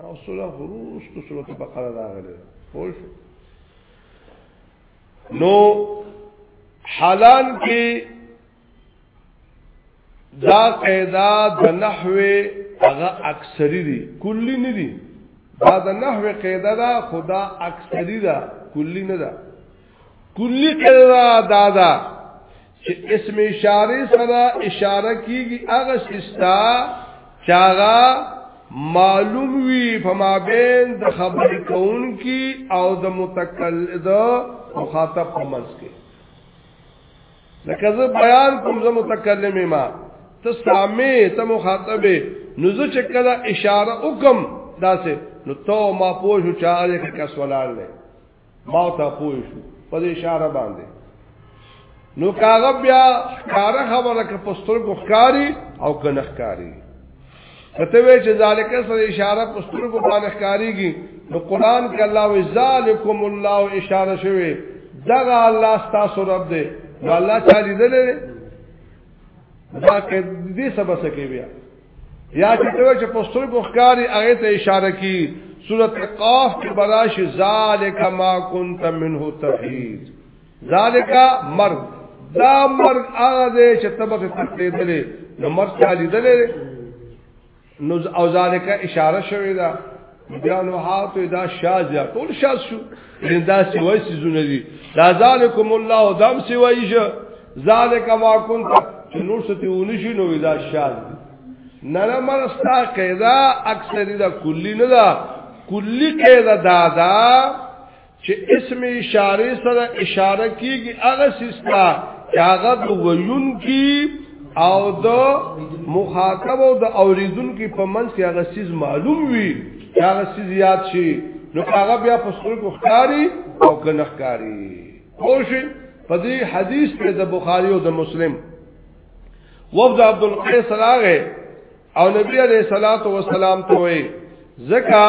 رسول الله خروست سورت بقره راغله پوه شو نو حالان کې دا قاعده د نحو هغه اکثری دي کلی نه دي دا د نحو قاعده دا خدا اکثری دا کلی نه دا کلی قاعده دا دا چې اسم اشاره سره اشاره کیږي هغه شستا چاغا معلوم وی فما بین د خبر کون کی او د متکلم د مخاطب په منځ کې لکه زه بیان کوم زه متکلم ما ته سامع ته مخاطب نو زه چې کله اشاره وکم داسې نو تو ما پوه شو چې هغه کس ولار دی ما ته پوه شو په دې اشاره باندې نو کاغه بیا کار خبره که پستر کو ښکاری او کنه ښکاری کته وی چې ذالک سره اشاره پستر کو باندې ښکاریږي نو قران کې الله وی ذالکم الله اشاره شوی دغه الله ستاسو رب دی نو الله چا لیدلې دا کې دې سبا سکے بیا یا چې ته چې په سترګو ښکاری هغه ته اشاره کی سورۃ قاف کې براش ذالک ما كنت منه تحید ذالک مرغ دا مرغ هغه دې چې تبه تخته دلې نو مرغ چالي دلې نو او ذالک اشاره شوی دا بیا نو هاتو دا شاز یا ټول شاز شو ان دا سی وای سی زونه دي دا ذالکم الله دام سی وای شه ذالک ما كنت نور ستې ونشي نو دا شاز نه نه مرستا قاعده اکثری دا کلی نه دا کلی قاعده دا دا چې اسم اشاره سره اشاره کیږي هغه سستا چې هغه د ویون کی او د مخاطب او د اوریدون کی په منځ کې هغه سیز معلوم وي هغه سیز یاد شي نو هغه بیا په سر کو ښکاری او کنه ښکاری خوش په دې حدیث کې د بخاری او د مسلم وفد عبد القیس راغه او نبی علیہ الصلوۃ والسلام ته وې زکا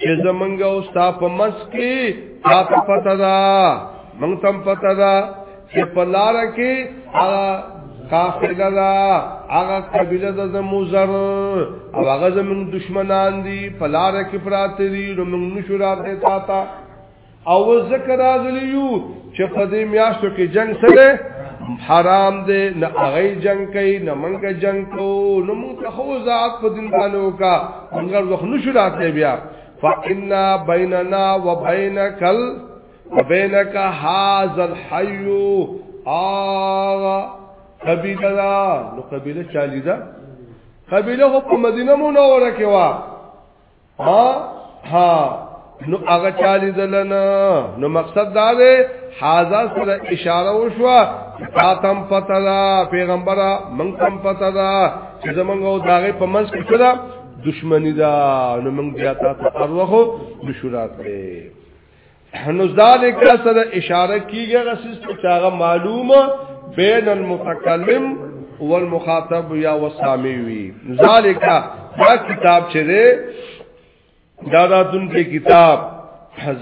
چې زمونږ او ستا په مس کې تا ته پته ده مونږ تم پته ده چې په لار کې هغه قافله ده هغه قبيله ده زموزر او هغه زمونږ دشمنان دي په لار کې پراته دي نو مونږ نشو راته تا ته او ذکر راغلی یو چې په دې میاشتو کې جنگ سره حرام دی نه هغه جنگ کوي نه منګه جنگ کو نو موږ ته خو ذات په دین باندې وکا موږ وخت نشو راته بیا فإنا بيننا وبينك ال وبينك هذا الحي آغا قبیله دا نو قبیله چالی دا قبیله خو په مدینه منوره کې وا ها ها نو هغه چالي دلنا نو مقصد دا دی حاضر سره اشاره وشو تاتم پتا دا پیغمبره من تم پتا دا چې زمونږ او داغه په منځ کې دا دشمنی دا نو موږ بیا تاسو اروخو بشورات کړي نو ذالک سره اشاره کیږي غسیس چې هغه معلومه بین المتکلم والمخاطب یا وسامی وی ذالک دا کتاب چې ده دا راتون کې کتاب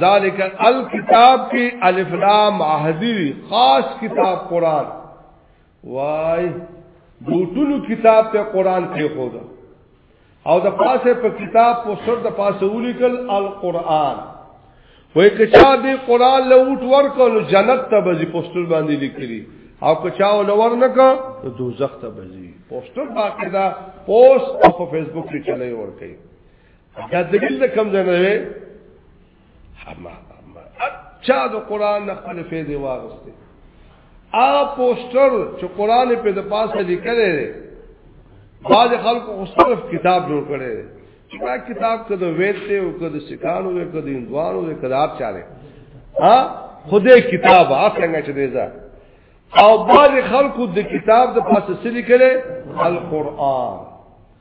ذالک الکتاب کې الف لام عهدی خاص کتاب قران وای دوټونو کتاب ته قران کې خو ده او د پاسه په کتاب په سر د پاسه ولیکل القرآن وای کچا دې قرآن له اوټ ورکول جنت ته بزي پوسټر باندې لیکلي او کچا ول ورنکا ته دوزخ ته بزي پوسټر باقی دا پوسټ او په فیسبوک کې چلای ورکي دا دلیل د کم ځای نه اما اما چا د قران نه خپل فیدې واغسته ا پوسټر چې قران په د پاسه لیکل لري باج خلکو خو صرف کتاب جوړ کړي دا کتاب کده ویته او کده سکانو او کده اندوانو او کده اپ چاره ها خدای کتاب افنګ چې دیزا او باج خلکو د کتاب د پاسه سلی کړي القران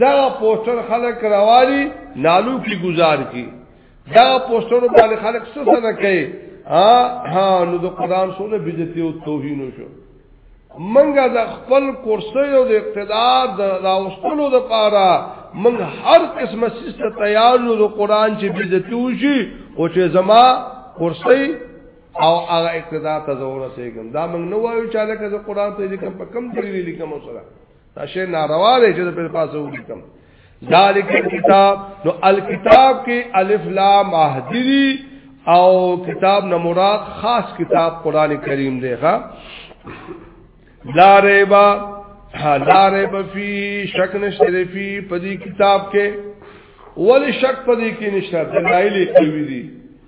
دا پوسټر خلک راوالي نالو کی گزار کی دا پوسټر باندې خلک څه سره کوي ها ها نو د قران سره بیزتی او توهین شو منګه د خپل کورسي او د اقتدار د راوستلو د پاره من هر قسمه سیسته تیار نو د قران چې بیزتی وشي او چې زما کورسي او هغه اقتدار ته زور رسېږم دا موږ نه وایو چې لکه د قران ته لیکم په کم دی لیکم سره دا شی ناروا دی چې په پاسه ولیکم ذالک کتاب نو الکتاب کې الف لام احدری او کتاب نه مراد خاص کتاب قران کریم دی ها لا ریبا لا ریب فی شک نشته فی په دې کتاب کې ول شک په دې کې نشته دلایل کوي دي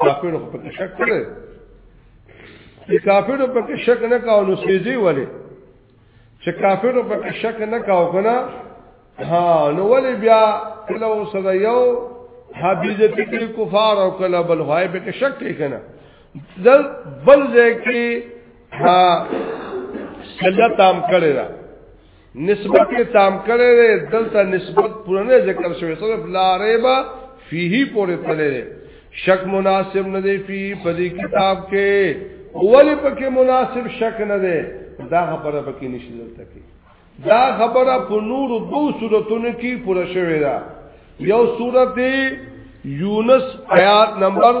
کافر خو پکې شک کړي چې کافر پکې شک نه کاو نو سيزي ولې چې کافر پکې شک نه کاو کنه ها نو ولې بیا کله سره یو حبیزه تکل کفار او کله بل وای به کې شک کې کنه دل بل ځای کې ها سلطام کړی نسبت یې تام کړی دی دلته نسبت پوره نه ذکر شوی صرف لا ریبا فيه پورې تللی دی شک مناسب نه دی فيه په دې کتاب کې ولی پکې مناسب شک نه دی دا خبره پکې نشي دلته کې دا خبره په نور دو صورتونو کې پوره شوې ده یو صورت یونس آیات نمبر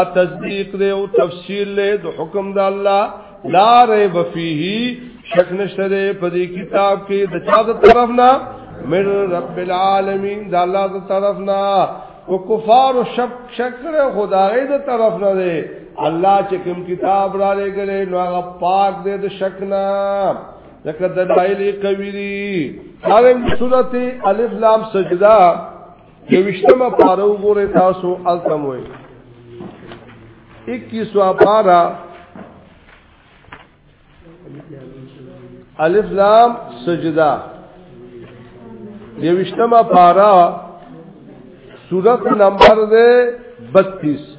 ا تصدیق دی او تفصیل له د حکم د الله لا ریب فیه شک نشته دی په دې کتاب کې د چا د طرف نه من رب العالمین د الله د طرف نه او کفار او شک شک کړه خدای د طرف نه دی الله چې کوم کتاب را لګلې نو هغه پاک دی د شک نه ځکه د دایلی کوي دي هغه سورته الف لام سجدا یوشتمه پاره وګوره تاسو التم وای 21 وا پاره الف لام سجدا یوشتمه پاره سورت نمبر دے 32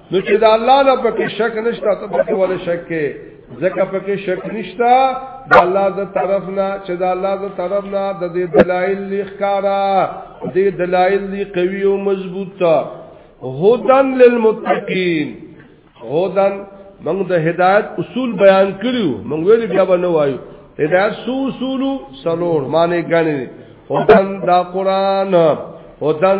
نو چې دا الله نه پکې شک نشته ته پکې ولې شک کې ځکه پکې شک نشته د الله د طرف نه چې د الله د طرف نه د دې دلایل لخکارا د دلایل دی قوي او مضبوطه هدن للمتقین هدن موږ د هدایت اصول بیان کړیو موږ ویل بیا به نه وایو هدایت سو اصول سلور معنی غني هدن دا قران هدن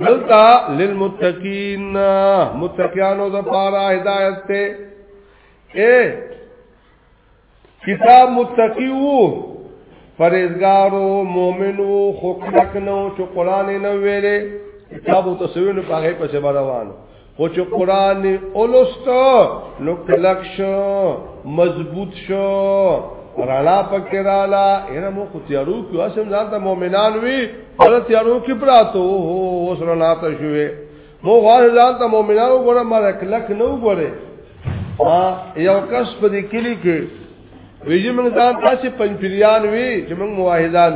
دلتا للمتقین متقیانو د پارا هدایت ته اے کتاب متقیو پرېزګارو مؤمنو خو کلک نو چې قران نه ویلې کتاب او تسوین په هغه په روانو خو چې قران اولستو نو کلک شو مضبوط شو رالا پکې رالا هر مو خو تیارو کې اسم ځان ته مؤمنان وي پر تیارو کې پراتو هو اوس رالا ته شوې مو غواړ ځان ته مؤمنانو ګوره مر کلک نو ګوره یو کس په دې کلی کې ویجی موږ ځان تاسو پنځپریان وی چې موږ مواحدان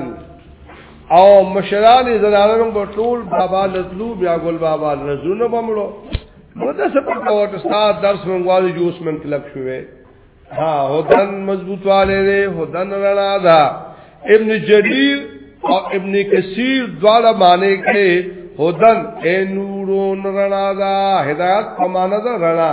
او مشران زنانه موږ ټول بابا لتلو بیا ګل بابا لزونه بمړو موږ د سپټ کوټ استاد درس موږ والی جوس من کلک شوې ها هدن مضبوط والے دے هدن رڼا دا ابن جریر او ابن کثیر دواړه معنی کې هدن اے نورون رڼا دا هدایت په معنی دا رڼا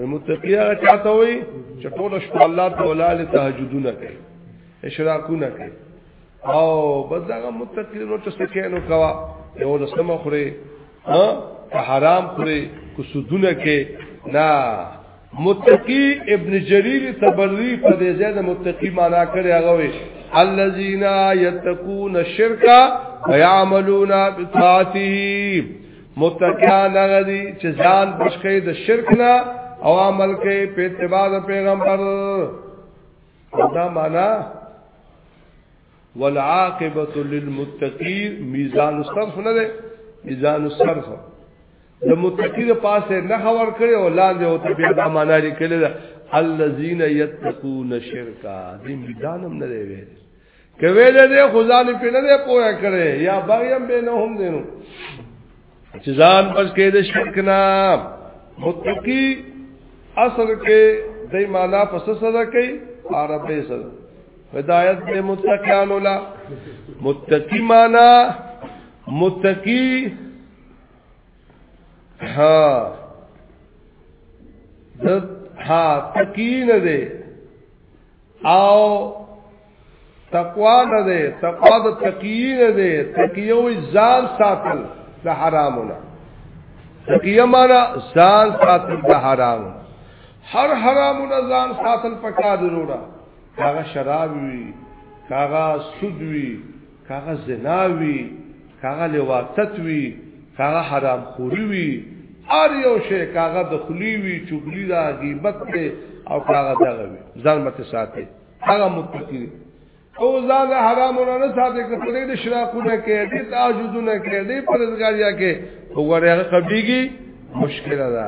المتقی هغه چاته وي چې ټول شپه الله تعالی تهجدونه کوي اشراقونه کوي او بس هغه متقی نو چې سکینو کوا یو لسمه خوري ها حرام خوري کو سودونه کوي نه متقی ابن جریر تبری په دې ځای د متقی معنا کړی هغه وي الذين يتقون الشرك ويعملون بطاعته متقیان هغه دي چې ځان بشکې د شرک نه او عمل کې په اتباع د پیغمبر دا معنا والعاقبه للمتقین میزان الصرف نه ده میزان الصرف د متقی د پاسه نه خبر کړي او لاندې او ته بیا دا معنا لري کړي الذين يتقون شرکا دې میزانم نه دی ویل که ویل دې خدای نه پینې دې پوهه کړي یا بغیم بینهم دینو چې ځان پس کې د شرک نه متقی اصل کې دای معنا پس سره کوي عربی سره هدایت دې متقیان ولا متقی معنا متقی ها د ها تقی نه دې او تقوا نه ده تقوا د تقیین ده تقیو ځان ساتل د حرامونه تقیه معنا ځان ساتل د حرام هر حرامونه ځان ساتل پکار ضروره هغه شراب وی هغه سود وی کاغه زنا وی کاغه لواطت وی کاغه حرام خوری وی ار یو شی کاغه د خلی وی چغلی دا غیبت ته او کاغه دغه وی ځان مت ساتي هغه متقی او ځان حرام نه ساتي کړي د شراکونه کې دې تعجزونه کې دې پرزګاریا کې وګوره هغه قبليږي مشکل ده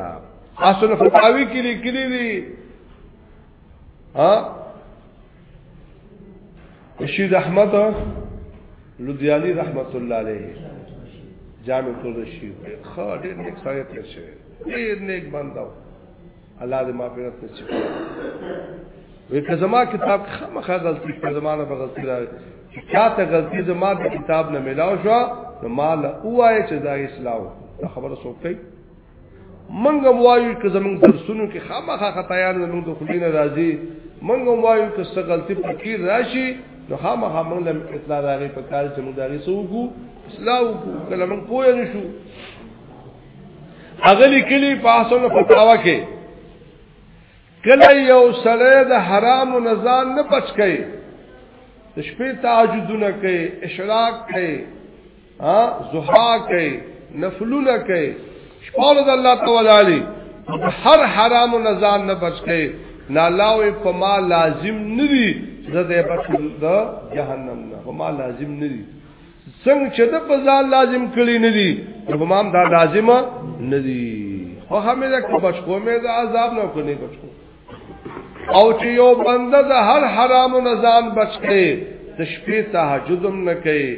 اصل فتاوی کې لیکلي دي ها رشید احمد لدیانی رحمت الله علیه جامع کول رشید خا ډیر نیک سره تیر شوی ډیر نیک بندو الله دې معافیت ته چي وې که زما کتاب خامخا غلطي په زمانه په غلطي راغی چاته غلطي زما د کتاب نه ملاو شو نو مال اوای چې دا اسلام خبره سوکې منګم وایو چې زمونږ درسونو کې خامخا خطایان زمونږ د خلین راځي منګم وایو چې څه غلطي پکې راشي نو خامخا موږ لم اطلاع راغی په کار چې موږ دغه سوګو اصلاح وکړو کله موږ پوه نه شو اغلی کلی په اصل فتاوا کې کله یو سړی د حرام و نزان نه بچ کړي د شپې تعجدونه کوي اشراق کوي ها زحا کوي نفلونه کوي شپول د الله تعالی هر حرام نزان نه بچ کوي نالاوي په ما لازم ندي زده بچ د جهنم نه په ما لازم ندي څنګه چې د په ځان لازم کړی ندي په ما دا لازمه ندي خو همې د بچ کومه د عذاب نه کوي بچ کومه او چې یو بنده د هر حرام نه ځان بچ کړي د شپې تهجد هم نه کوي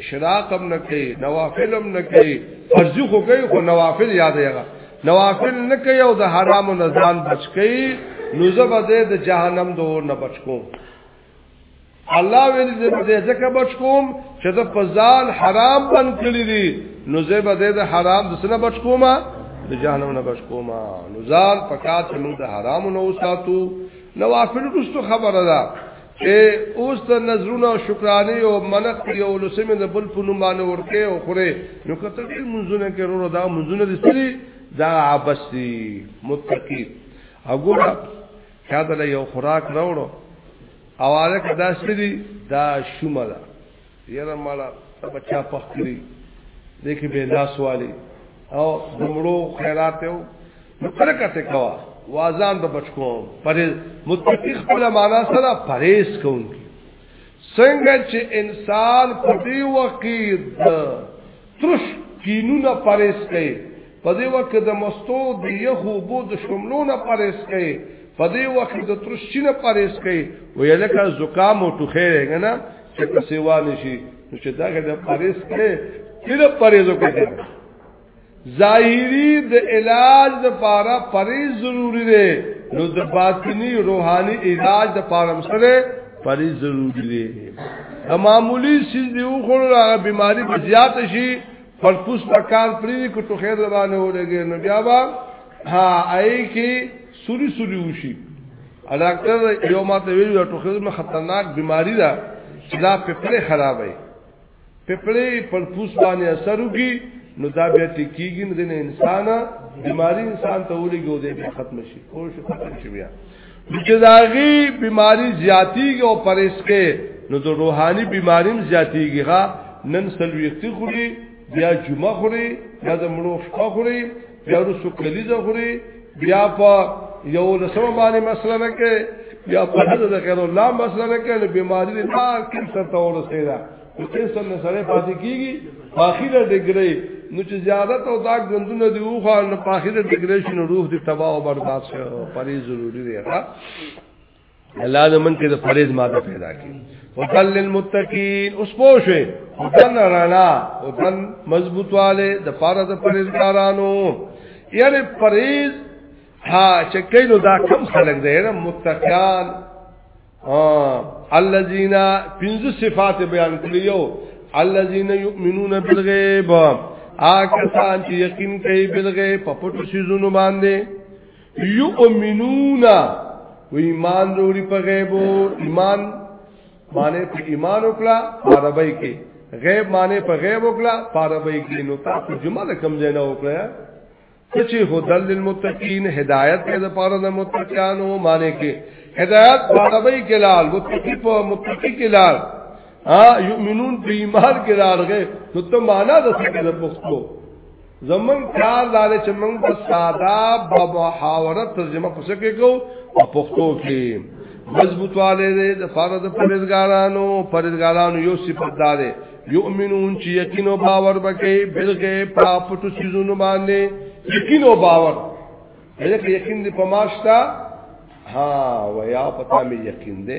اشراق هم نه کوي نوافل هم نه کوي فرض خو کوي خو نوافل یاد یغه نوافل نه کوي او د حرام نه ځان بچ کړي نو زبده د جهنم دور نه بچ کوم الله ویل زه به ځکه بچ کوم چې د فزان حرام بن کړی دي نو زه به د حرام د سره بچ کوم د جهنم نه بچ کوم نو ځان پکات موږ د حرام نه وساتو نوافل رستو خبره ده چې اوس ته نظرونه شکرانه او منق یو لسمه د بل په نوم باندې ورکه او خره نو کته دې منځونه کې ورو دا منځونه دي دا عبسي متقی وګوره چاته له یو خوراک راوړو او هغه دا سړي دا شومه ده یره مالا ته بچا پخ کړی دیکې به لاس والی او دمړو خیرات یو نو کله کته کوا وازان به بچکو پر متقی خپل معنا سره پرهیز کوونکی څنګه چې انسان په دې وخت ترش کینونه پرېس کړئ په دې وخت د مستو د یخو بو د شملونه پرېس کړئ په دې وخت د ترش چینه پرېس کړئ وې لکه زکام او ټوخه رنګنا چې په سیوا نشي نو چې دا د پرېس کړئ کله پرېز وکړئ ظاهری د علاج د پاره پرې ضروری دی نو د باطنی روحانی علاج د پاره مسره پری ضروری دی معمولی سیز دی او خور هغه بیماری به زیات شي پر پوس پکار پری کو تو خیر روانه ولګي نو بیا با ها آی کی سوري سوري وشي ډاکټر یو ماته ویل ټوخه خطرناک بیماری ده چې دا پپړې خرابې پپړې پر پوس باندې اثر وکي نو دا بیا ټکیږي نو د انسان بیماری انسان ته ولګو دی به ختم شي او شي ختم شي بیا چې داغي بیماری زیاتیږي او پرېس کې نو د روحاني بیماریم زیاتیږي ها نن سلويختي خوري بیا جمعه خوري بیا د مړو شپه خوري بیا رسو کلیزه خوري بیا په یو لسمه باندې مسله نه کې یا په حضرت خیر الله مسله نه کې بیماری نه تا کینسر ته ورسېدا کینسر نه سره پاتې کیږي اخیره ډګری نو چې زیادت او دا ګندونه دی اوخه نه په اخیره ډګری شنو روح دی تباہ او برباد شو پرې ضروری دی ها الله دې من کې د فرض ماده پیدا کړي وقل للمتقین اوس پوښې وطن رانا وطن مضبوط والے د پاره د پرېزګارانو یعنی پرېز ها چې کینو دا کم خلک دی نه متقیان الذين پنځه صفات بیان کړیو الذين يؤمنون بالغیب آکسان چې یقین کوي بالغیب په پټو شیزونو باندې یؤمنون و ایمان وروړي په غیب ایمان معنی په ایمان وکړه عربی کې غیب معنی په غیب وکړه عربی کې نو تاسو جمله کم ځای نه وکړه چې هدل للمتقین هدایت دې لپاره د متقینو معنی کې هدایت عربی کې لال متقی په متقی کې لال ها یؤمنون په ایمان کې لال غیب نو ته معنا د څه کې د پښتو زمون کار دا چې موږ په ساده په محاوره ترجمه کوڅه کې کو په پښتو کې مضبوطواله دې د فرض پرېزګارانو پرېزګارانو یو صفت دار یؤمنون چې یقین او باور وکړي بلکې په پټو چیزونو باندې یقین او باور دې یقین دې پماشتا ها ویا پتا مې یقین دې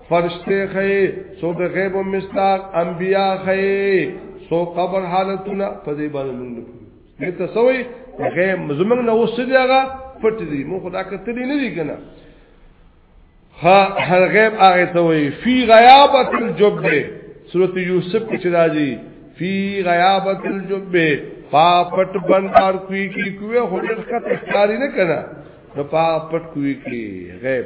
فرشته خې سو د غیب او مستاق انبیا خې سو قبر حالتونه په دې باندې مونږ نه پوهیږو ته سوې غیب زمنګ نه اوس دې هغه پټ دي مو خدا کتلې نه دي کنه ها هر غیب هغه ته وي فی غیابت الجب سورۃ یوسف کې راځي فی غیابت الجب پا پټ بندار کوي کی کوه هډر خط ښکاری نه کنه نو پا پټ کوي کی غیب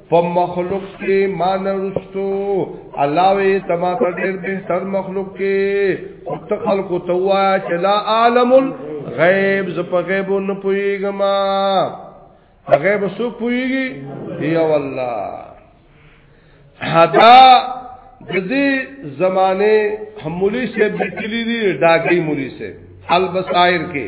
په مخلوق کې ما نرستو الله وی تما ته ډېر به تر مخلوق کې او ته خلق ته وا چې لا عالم غیب ز په غیب نه پويګم په غیب سو پويږي دی والله حدا د دې زمانه همولي سے بکلی دی ډاګي مولي سے البصائر کې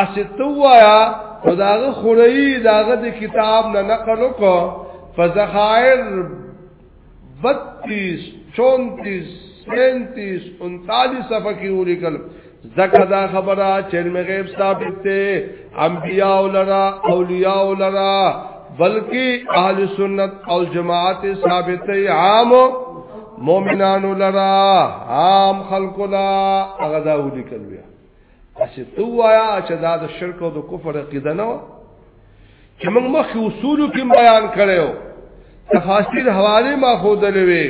اسی تو وایا او داغه خړی داغه د کتاب نه نقل وکړه فزخائر 32 34 37 39 صفحه کې ولیکل زکه دا خبره چې علم غیب ثابت دی انبیاء لرا اولیاء لرا بلکې اهل سنت او جماعت ثابت دی عام مؤمنانو لرا عام خلق لا هغه دا ولیکل بیا اسی تو وایا چې دا د شرک او د کفر عقیده نه چې موږ مخکې اصول کې بیان کړو تفاسیر حواله ما خو دلوي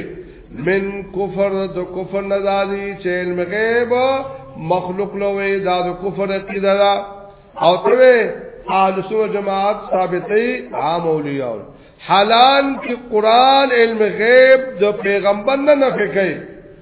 من کفر د کفر نه دادی چې علم غیب مخلوق لوي دا د کفر عقیده ده او ته اهل سنت جماعت ثابتې عام اولیاء حالان کې قران علم غیب د پیغمبر نه نفي کوي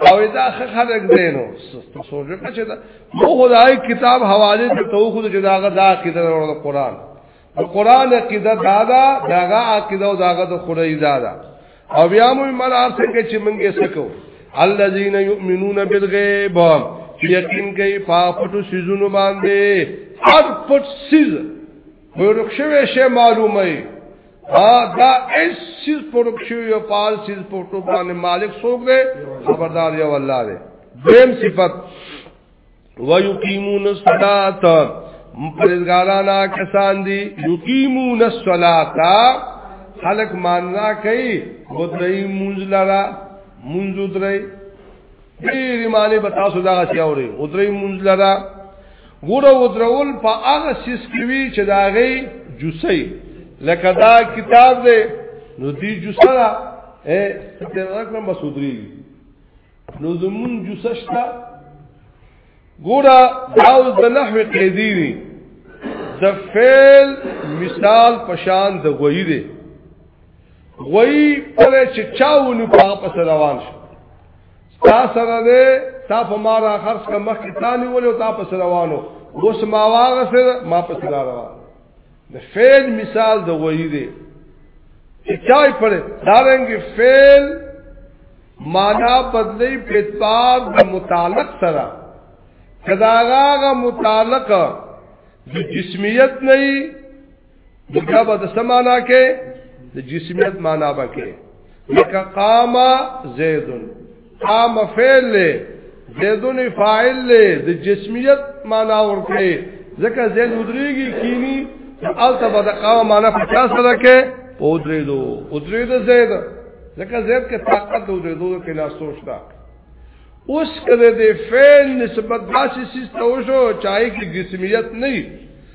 او دا خلک دینو ته سوچو چې دا مو خدای کتاب حواله ته تو خو چې داغه دا عقیده ورو قرآن قرآن عقیده دادا داغه عقیده او داغه د خدای دادا او بیا مو ملار څنګه چې منګه سکو الذين يؤمنون بالغيب یقین کوي په پټو سيزونو باندې هر پټ سيز ورک شوی شی معلومه دا اس چیز پرک شوی او پال چیز پرک باندې مالک څوک دی خبردار یو الله دی دیم صفت ويقيمون الصلاه پرزګارانا کسان دي يقيمون الصلاه خلق ماننا کوي ودای مونږ لرا مونږ درې ډېری معنی به تاسو دا غسی اوري او درې مونږ لرا ګوره او درول په هغه سیس کې وی چې دا غي جوسي لکه دا کتاب دی نو دی جوسه دا اے ته راکړم مسودري نو زمون جوسه شتا ګوره دا اوس د نحوی قیدی دی د فعل مثال پشان د غوی دی غوی پر چې چاونی په هغه پس روان شو تا سره دې تا په ما را خرڅ کړ مخ کې تانی ولې او تا پس روانو اوس ما واغه سره ما پس را روان د فعل مثال د غوی دی چې چای پر دارنګ فعل معنا بدلی په اعتبار د متعلق سره کداغه متعلق د جسمیت نه دغه به د سمانا کې د جسمیت معنا بکې لکه قام زید قام فعل زیدون فاعل د جسمیت معنا ورکړي ځکه زید ودریږي کینی الته به د قام معنا په چا سره کې پودرې دو ودرې د زید ځکه زید کې طاقت ودرې دو کې لا سوچتا اوس کله د فعل نسبت داسې سیستم وشو چای کې جسمیت نه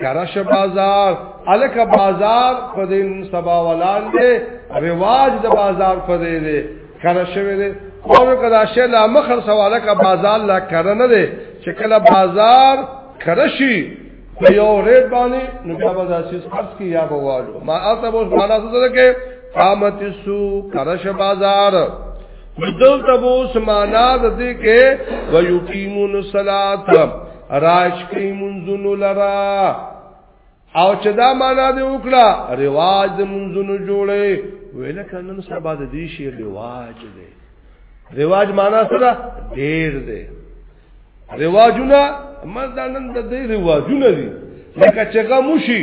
کرش بازار الک بازار په دین سبا ولان دی رواج د بازار په دی دی کرش وی دی او کدا شه لا مخر سواله کا بازار لا کرنه دی چې کله بازار کرشي په یو ریټ باندې نو بیا به داسې خرڅ کی یا بوالو ما اته بوس معنا څه ده کې قامت سو کرش بازار دلته بوس معنا ده کې ويقيمون الصلاه راج کی منزونو لرا او چې دا معنا دی وکړه رواج د منزونو جوړې ویل کنن سبا د دې شی رواج دی رواج معنا سره ډیر دی رواجونه مزدانن د دې رواجونه دي لکه چې غموشي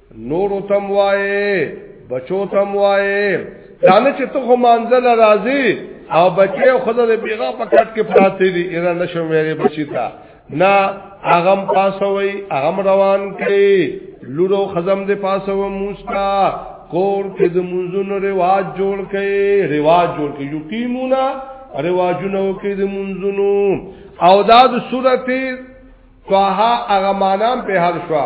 نور تم وایې بچو تم وایې دانه چې ته خو منزل راځي او بچي او خدای دې بیغه په کټ کې پراته دي ایران نشو مېره بچی تا نه اغم پاسوي اغم روان کړي لورو خزم دې پاسو موستا کور کې د منځونو رواج جوړ کړي رواج جوړ کړي یو قیمونه رواجونو کې د منځونو او دا د سورته طه هغه مانام په هر شوا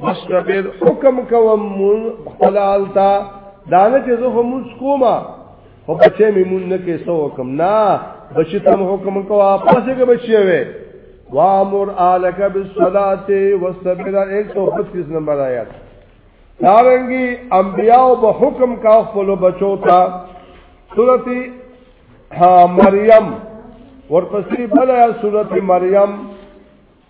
مستبر حکم کوم مون خپل آلتا دانه چې زه هم کوما او بچې مې مون نه کې سو حکم نه بچی تم حکم کو واپس کې بچي وي وامر الک بالصلاه واستبر ایک تو 25 نمبر آیات دارنګي انبیاء په حکم کا خپل بچو تا سورتی مریم ورپسې بل سورتی مریم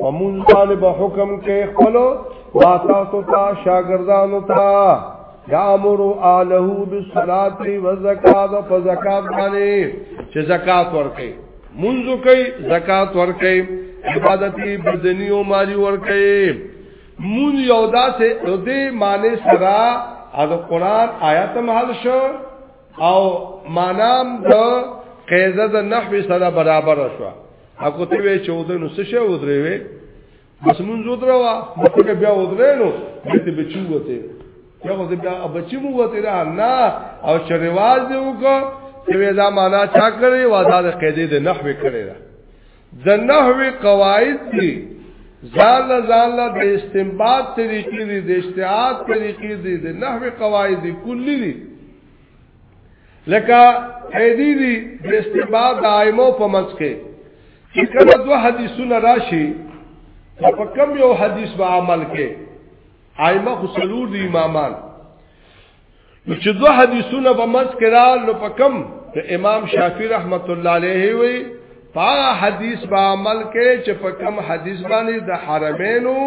او مونږ طالب حکم کې خپل ما تاسو ته شاګردانو ته یامر اله بالصلاه والزکات فزکات باندې چې زکات ورکړي مونږ کوي زکات ورکړي عبادتي بدني او مالی ورکړي مون یو داسې دې معنی سره از قرآن آیات محل شو او مانام د قیزه د نحوی سره برابر شو هغه ته وی چې ودې نو څه شی ودرې وې بس مونږ ودرا وا مته بیا ودرې نو دې بچو وته یو ځل بیا بچی مو وته را نه او چې رواج دی وکړه چې دا معنا چا کړی و دا د قیدې د نحوی کړی دا د نحوی قواعد دي ځان له ځان له د استنباط طریقې دي د اجتهاد طریقې دي د نحوی قواعد دي کلی دي لکه ایدی دی د استنباط د ائمو په منځ کې چې کله دوه حدیثونه راشي په کوم یو حدیث به عمل کې ائمه خو سلور دي امامان نو چې دوه حدیثونه په منځ کې را نو په کوم د امام شافعي رحمت الله علیه وی په حدیث به عمل کې چې په کوم حدیث باندې د حرمینو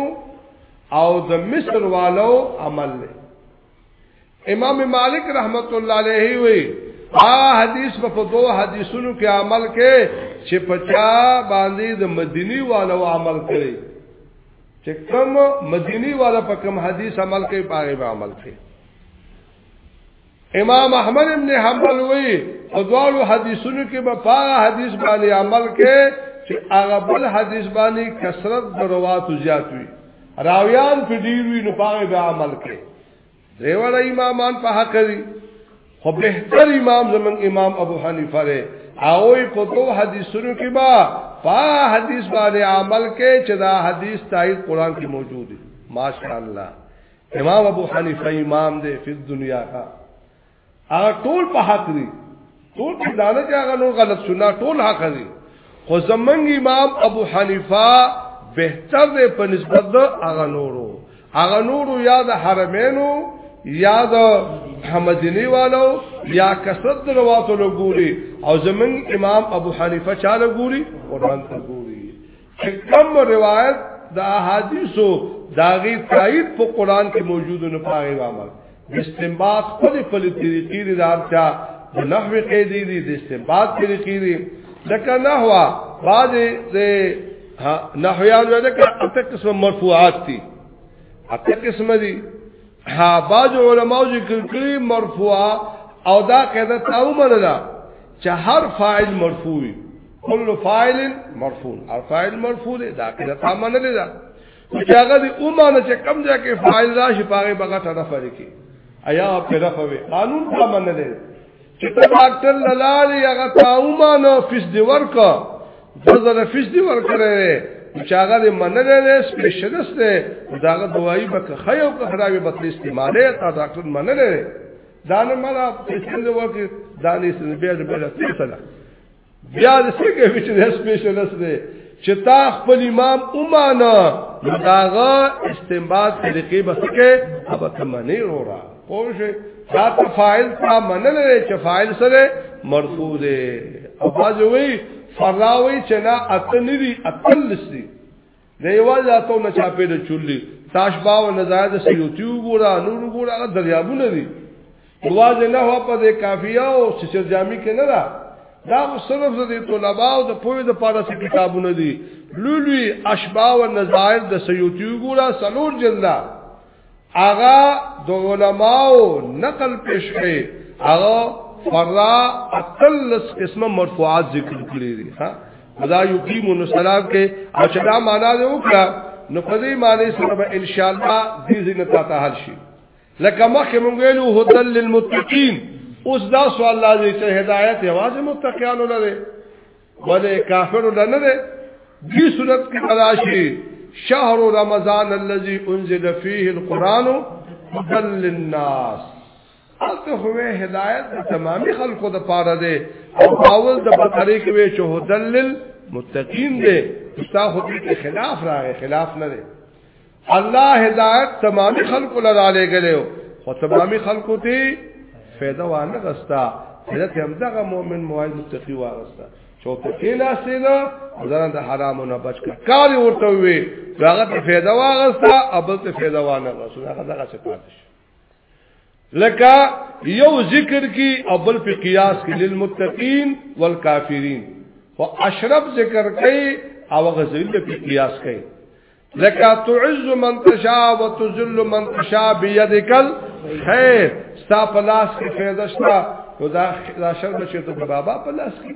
او د مصر والو عمل لري امام مالک رحمت الله علیه وی ا حدیث په دو حدیثونو کې عمل کې چې پچا باندې د مدینی والو عمل کړي چې کوم مدینی والا په کوم حدیث عمل کوي پاره به عمل کوي امام احمد ابن حنبل وی او دوالو حدیثونو کې په پاره حدیث باندې عمل کوي چې هغه بل حدیث باندې کثرت دروات زیات وي راویان په ډیر وی نو پاره به عمل کړي دیواله امامان په حق دي خو به تر امام زمون امام ابو حنیفه له او په تو حدیثونو کې با په حدیث باندې عمل کې چې دا حدیث تایید قران کې موجود دي ماشاءالله امام ابو حنیفه امام دی په دنیا کا هغه ټول په حق دي ټول په دانه چې هغه نور غلط سنت ټول حق دي خو زمنګ امام ابو حنیفه بهتر دی په نسبت د هغه نورو هغه نورو یا د حرمینو یا د حمدینی والو یا کثرت رواتو لګوري او زمنګ امام ابو حنیفه چاله ګوري قرآن ته ګوري چې کوم روایت د احادیثو داغي تایید په قران کې موجود نه پاره عمل استنباط خپل خپل طریقې دي دارچا د نحو قیدی دي د استنباط طریقې دي لکه نحو بعد د نحویان ولکه اته قسم مرفوعات دي اته قسم دي ها باج علماء ذکر کړی مرفوعه او دا قاعده تاو منلا چې هر فاعل مرفوع وي كل فاعل مرفوع هر فاعل مرفوع دی دا قاعده تا منلې ده چې هغه دې اومانه چې کم ځای کې فاعل راشي پاره بغټه نه فرقي ایا په رفوي قانون تا منلې چې په ډاکټر لاله هغه تاوما نو فیس دی ورکا دزر فیس دی ورکړې چې هغه دې منل نه سپیشلیست دی داغه دوايي به خیو که خرابې بتل استعمالې تا ډاکټر منل نه دانه مالا پیسې ورکړي دانې سن بیا دې بل څه بیا د څه کوي چې د سپیشل اس دی چې تا خپل امام اومانا داغه استنباط طریقې بسکه اب ته منی رورا پوه دا ته فاعل تا منل چې فاعل سره مرفوع دی او باځوي فراوي چې نه اتنری اتلسی نه یوازې اتو نه چاپې د چولې تاش باو نه زاید سیوتی وګورا نور وګورا هغه دریابونه دي یوازې نه هو په دې کافیه او چې جامي کې نه را دا صرف د طلباء او د پوهې د پاره څخه کتابونه دي لولوی اشباع او نظائر د سیوتی وګورا سلور جلدا اغا د علماو نقل پیش کړي اغا فرا اتلس قسمه مرفوعات ذکر کړی دي ها دا یقیمون الصلاه کې اچدا معنا دی وکړه نو په دې معنی سره به ان شاء الله دې زینه ته حل شي لکه مخکې مونږ ویلو هدل للمتقین اوس دا سوال لازم چې هدایت یوازې متقینانو لري ولې کافر نه نه ده دې صورت کې راشي شهر رمضان الذي انزل فيه القران هدى للناس اته هوه هدایت د تمامي خلقو د پاره ده او اول د بطری کې وی چې هدل للمتقین ده استاد خو دې خلاف راغی خلاف نه ده الله هدایت تمامي خلق لرا لګلو خو تمامي خلق ته فایده وانه غستا حضرت هم دغه مؤمن موعد متقی واغستا چوپ کې ناشې دا ځان د حرامو نه بچ کړ کار ورته وي هغه ته فایده واغستا ابل ته فایده وانه غستا هغه دغه څه پاتې لکه یو ذکر کی او بل په قیاس کې للمتقین والکافرین او اشرف ذکر کوي او غزل په قیاس کوي لکه تعز من تشاء وتذل من تشاء بيدک الخير ستا پلاس کې فیض شتا خدا دا شرم چې ته بابا پلاس کې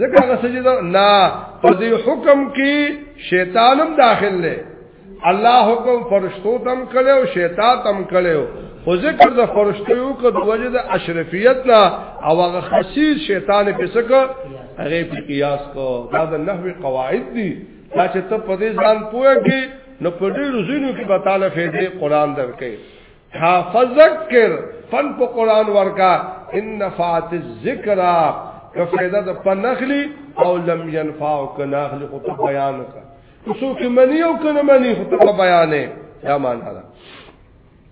ځکه هغه سجده نه په دې حکم کې شیطانم داخل دی الله حکم فرشتو تم کړو شیطان تم کړو خو ذکر د فرشتو یو کو د وجه د اشرفیت نه او هغه خصیص شیطان په سکه هغه په قیاس کو دا د نحوی قواعد دي دا چې ته په دې ځان پوهه کې نو په دې روزینو کې به تعالی فیدې قران درکې ها فذکر پن په قران ورکا ان نفعت الذکر که فائدہ د پنخلی او لم ينفع کناخلی خو ته بیان کا څو کې منی او کنه منی خو ته بیانې دا معنا ده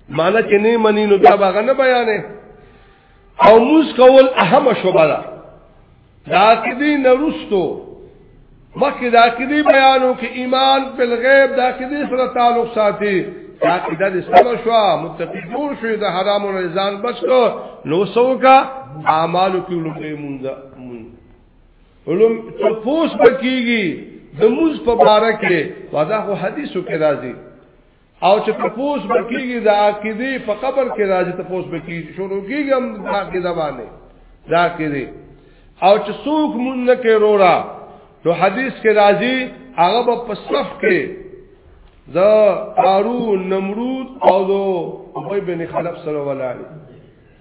معنا چې نه منی نو بیا هغه نه بیانې او موس کول اهم شوبه ده دا کدی نرستو مخکې دا کدی بیانو کې ایمان په غیب دا کدی سره تعلق ساتي دا کده د سم شو متقی جوړ شو د حرام او رضان بچ کو نو سو کا اعمالو کې لومې مونږه علوم تفوس پکېږي د موز په بارکه ودا خو حدیثو کې راځي او چې تپوس بکیږي دا عقیده په قبر کې راځي تپوس بکیږي شروع کیږي هم دا کې زمانه دا کې دي او چې څوک مونږ نه کې رورا نو حدیث کې راځي هغه په صف کې دا قارون نمرود او دو ابی بن خلف سره ولاړ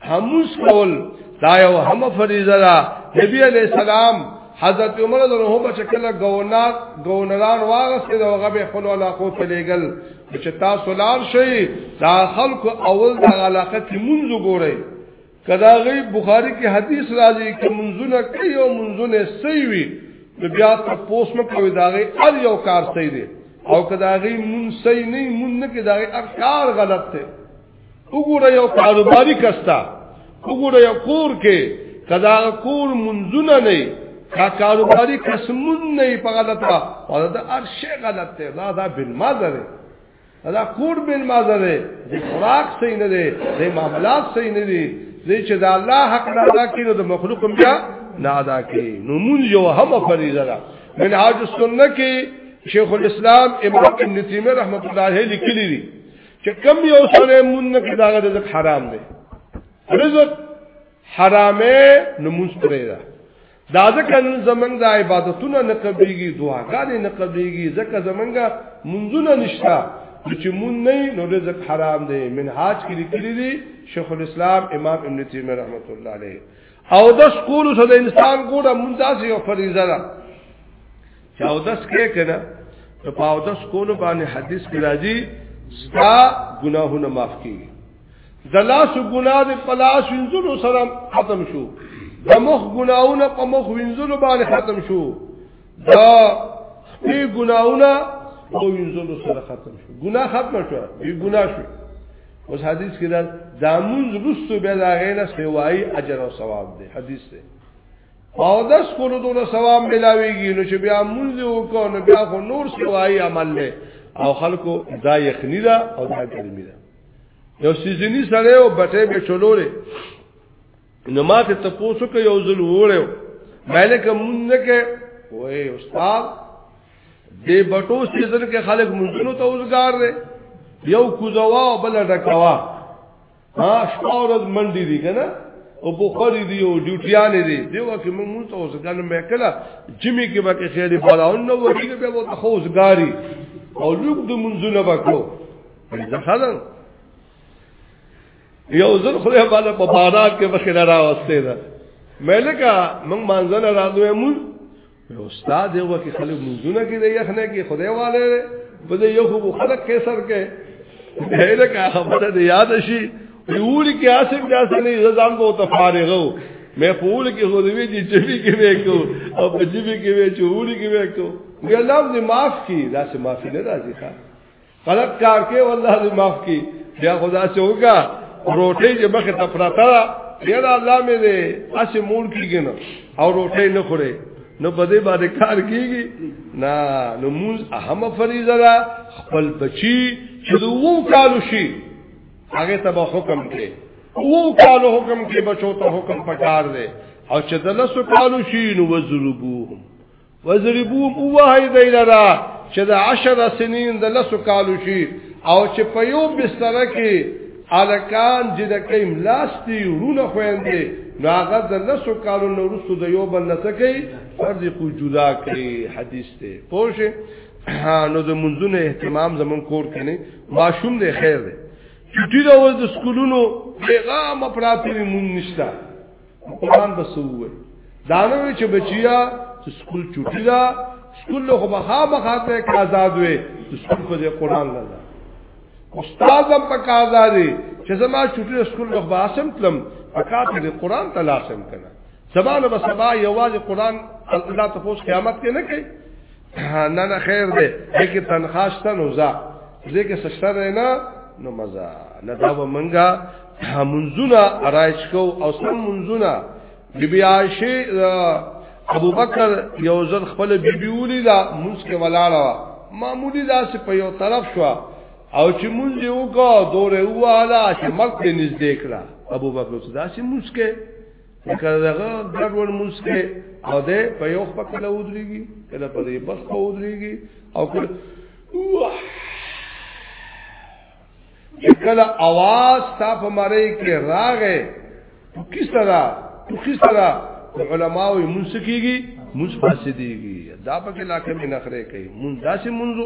هموس کول دا یو هم فریضه ده نبی علی السلام حضرت عمر رضی الله عنه چې کله گورنر گورنران واغسته دا هغه به خپل علاقو ته لېګل چې تاسو لار شي دا خلکو اول د علاقه کې منځ ګورئ کدا غي بخاری کې حدیث راځي چې منځونه کوي او منځونه صحیح وي نو بیا ته پوس مې کوي دا غي ار یو کار صحیح دی او کدا غي مون صحیح نه مون نه کې دا غي کار غلط دی وګوره یو کاروباری کستا وګوره یو کور کې کدا کور منځونه نه کا کاروباری قسمون نه په غلط وا او دا هر شی غلط دی دا دا بل مازه دی دا کور بل مازه دی د خوراک صحیح نه دی د معاملات صحیح نه دی چې دا الله حق نه ادا کړي نو د مخلوق هم بیا نه ادا کړي نو مونږ یو هم فریضه ده من حاج السنه کې شیخ الاسلام امام ابن تیمیه رحمت الله علیه لیکلی دی چې کم یو سره مونږ نه کړه دا رزق حرام دی رزق حرامه نمونږ پرې ده دا ځکه نن زمنګ د عبادتونو نه قبليږي دعاګانې نه قبليږي ځکه زمنګا منځونه نشتا چې مون نه نو رزق حرام دی منهاج کې لیکلي دي شیخ الاسلام امام ابن تیمیه رحمت الله علیه او د سکول سره انسان ګوره مونږه سي او فریضه ده چې او دس کې کنه ته په او دس کولو باندې حدیث کې راځي ستا ګناهونه معاف کیږي دلاس ګناه دې پلاس وینځلو سره ختم شو د مخ ګناهونه په مخ وینځلو باندې ختم شو دا خپل ګناهونه په وینځلو سره ختم شو ګناه ختم شو بي ګناه شو اوس حدیث کې دا دامون رسو به دا غینه سوای اجر او ثواب دی حدیث دی او د سکولو دونه ثواب ملاويږي نو چې بیا مونږ وکړو نو بیا خو نور سوای عمل له او خلکو دا یخنی دا او دا ګرمي دا یو سیزنی سره او بټه به چلولې نو ماته تاسو کې یو ځل وړو مله کوم نه کې وای استاد دې بټو سیزن کې خلک مونږ ته اوسګار دي یو کوزوا بل ډکوا ها شپه ورځ منډي دي کنه او بخاری دی او ډیوټیان دی دیو کې موږ مونږ ته اوسګان مې کړه جمی کې به کې خیری بالاون نو وږي به وو ته خوځګاری او لوګ د منځونه وکړو ځخاله یو ځل خو یې بالا په بارات کې بخیر راوستي دا مې لکه موږ مانځل راځو موږ استاد یو کې خلک منځونه کې دی یخنه کې خدای والے په دې یو خو خلک کې سر کې هله کا خبره دې یاد شي یول کې اسیم داسې نه ځان به تفارغو مې پول کې خو دې چې چوي کې وکړو او په جيبي کې وې چې وړي کې وکړو ګلاب دې معاف کی دا سه معافي نه راځي ښا غلط کار کې والله دې معاف کی بیا خدا سے ہوگا روټي چې مخه ته پراته ده یره الله مې دې اسه مول کیږي نه او روټي نه خوري نو په دې باندې کار کیږي نه نو موږ اهم فریضه ده خپل بچي چې دوو کالو شي هغه ته به حکم کړي وو کالو حکم کې بچو ته حکم پکار دی او چې د لسو کالو شي نو وزربوهم وزربوم اوهی دی لرا چې د عشر سنین د لسو کالو شي او چې په یو بستر کې الکان چې د کیم لاستی رونه خويندې نو هغه د لسو کالو نو رسو د یو بل نسه کوي فرض خو جدا کوي حدیث ته پوه نو د منځونو اهتمام زمون کور کې نه ماشوم دی خیر دی چټي دا ول د سکولونو پیغام پراتی مون نشته قرآن بس ووي دانوي چې بچیا چې سکول چټي دا سکول له بخا بخا ته آزاد وي چې سکول په دې قرآن نه ده استاد هم پک آزاد دي چې زما چټي سکول له باسم تلم پکات دې قرآن تلاشم کنه زمانه به سبا یوازې قرآن الله تفوس قیامت کې نه کوي نه نه خیر دی لیکن تنخواش ته نو ځا ځکه سشته دی نه نو مزه نه دا به منګه منزونه ارایچ کو او سم منزونه بیبی عائشه ابو بکر یو ځل خپل بیبی ولی دا منځ کې ولاړه معمولی دا چې په یو طرف شو او چې مونږ یو کو دوره واله چې مکه نږدې کړه ابو بکر صدا چې مسکه کله دغه ګډوډ مسکه او ده په یو خپل کله ودرېږي کله په دې بس په ودرېږي او کله کله आवाज تا په مړی کې راغې تو کس طرح تو کس طرح علماء یې مونږ کېږي مونږ فاسدېږي دا په کې لاکه مې نخره کوي مونږ داسې مونږو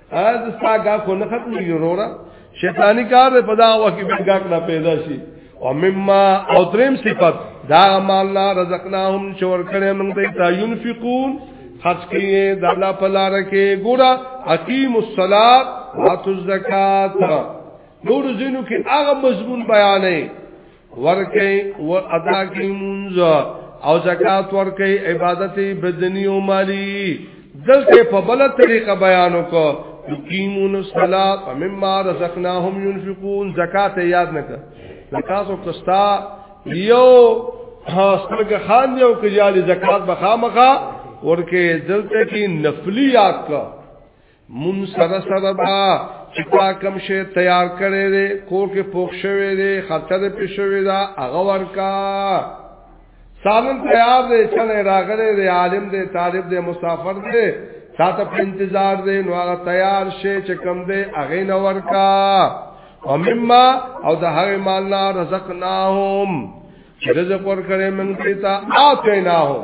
ا د ساګه خو نه ختم وروره شیطانی کار دی په دا وخت کې بنګاک نه پیدا شي او مما او دریم صفت دا مال نه رزقناهم شور کړي موږ دې تا ينفقون خرج کړي د الله په لار کې ګوره حکیم الصلات واتو الزکات نور زینو کې هغه مضمون بیانې ورکه و ادا کی منز او زکات ورکه عبادت بدنی او مالی دلته په بل طریقه بیان وکړو یقیمون الصلاۃ مما رزقناهم ينفقون زکات یاد نه کړ زکات او کستا یو هاستګه خان یو کجال زکات بخامخه ورکه دلته کې نفلی یاد کړ مون سره سره با چې پاکم شي تیار کړي دي کور کې پوښ شوی دي خطر په شوی دا هغه ورکا سالم تیار دي چل راغلي دي عالم دي طالب دي مسافر دي ساته په انتظار دي نو هغه تیار شي چې کم دي هغه نه ورکا او مما او د هغه مال نه رزقناهم چې رزق ورکړې موږ ته آتیناهم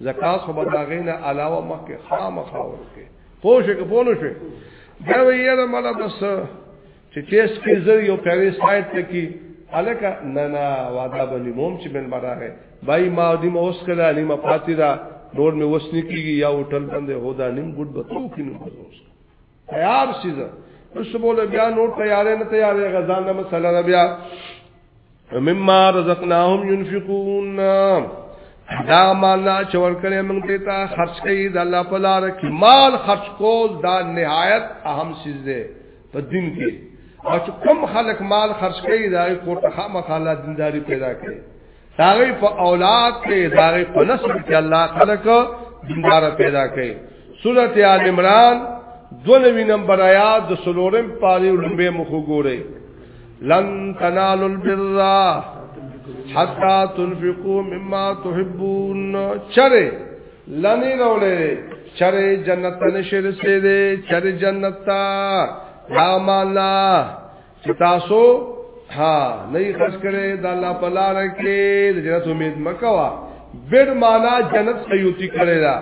زکات خو به دا غینه علاوه مکه خامخا ورکه پوه شي که پوه نه شي دا ویره مله بس چې چیس کې زر یو پیوي سایت ته کې الکه نه نه وادا باندې موم چې بل مراه بای ما دې مو اوس کله نیمه پاتې دا نور مې وسنی کیږي یا هوټل باندې هودا نیم ګډ بتو کینو بزوس تیار شي زه سبول بیا نور تیارې نه تیارې غزان نه مسله نه بیا مما رزقناهم ينفقون دا مال لا چور کړي موږ ته تا خرج کړي د الله په لار کې مال خرج کول دا نهایت اهم چیز دی په دین کې او چې کم خلک مال خرج کړي دا کوټه خامخاله دینداری پیدا کړي داغی په اولاد کې داغی په نسل کې الله خلق دیندار پیدا کړي سورت آل عمران دونوی نمبر آیات د سلورم پاری لومبه مخ ګوره لن تنالوا البر حتا تنفقوا مما تحبون چره لنی روله چره جنت نشر سه ده چره جنت تا یا مالا چې تاسو ها نه خرج کړي د الله په لار کې د جنت امید مکوا بیر معنا جنت سیوتی کړي دا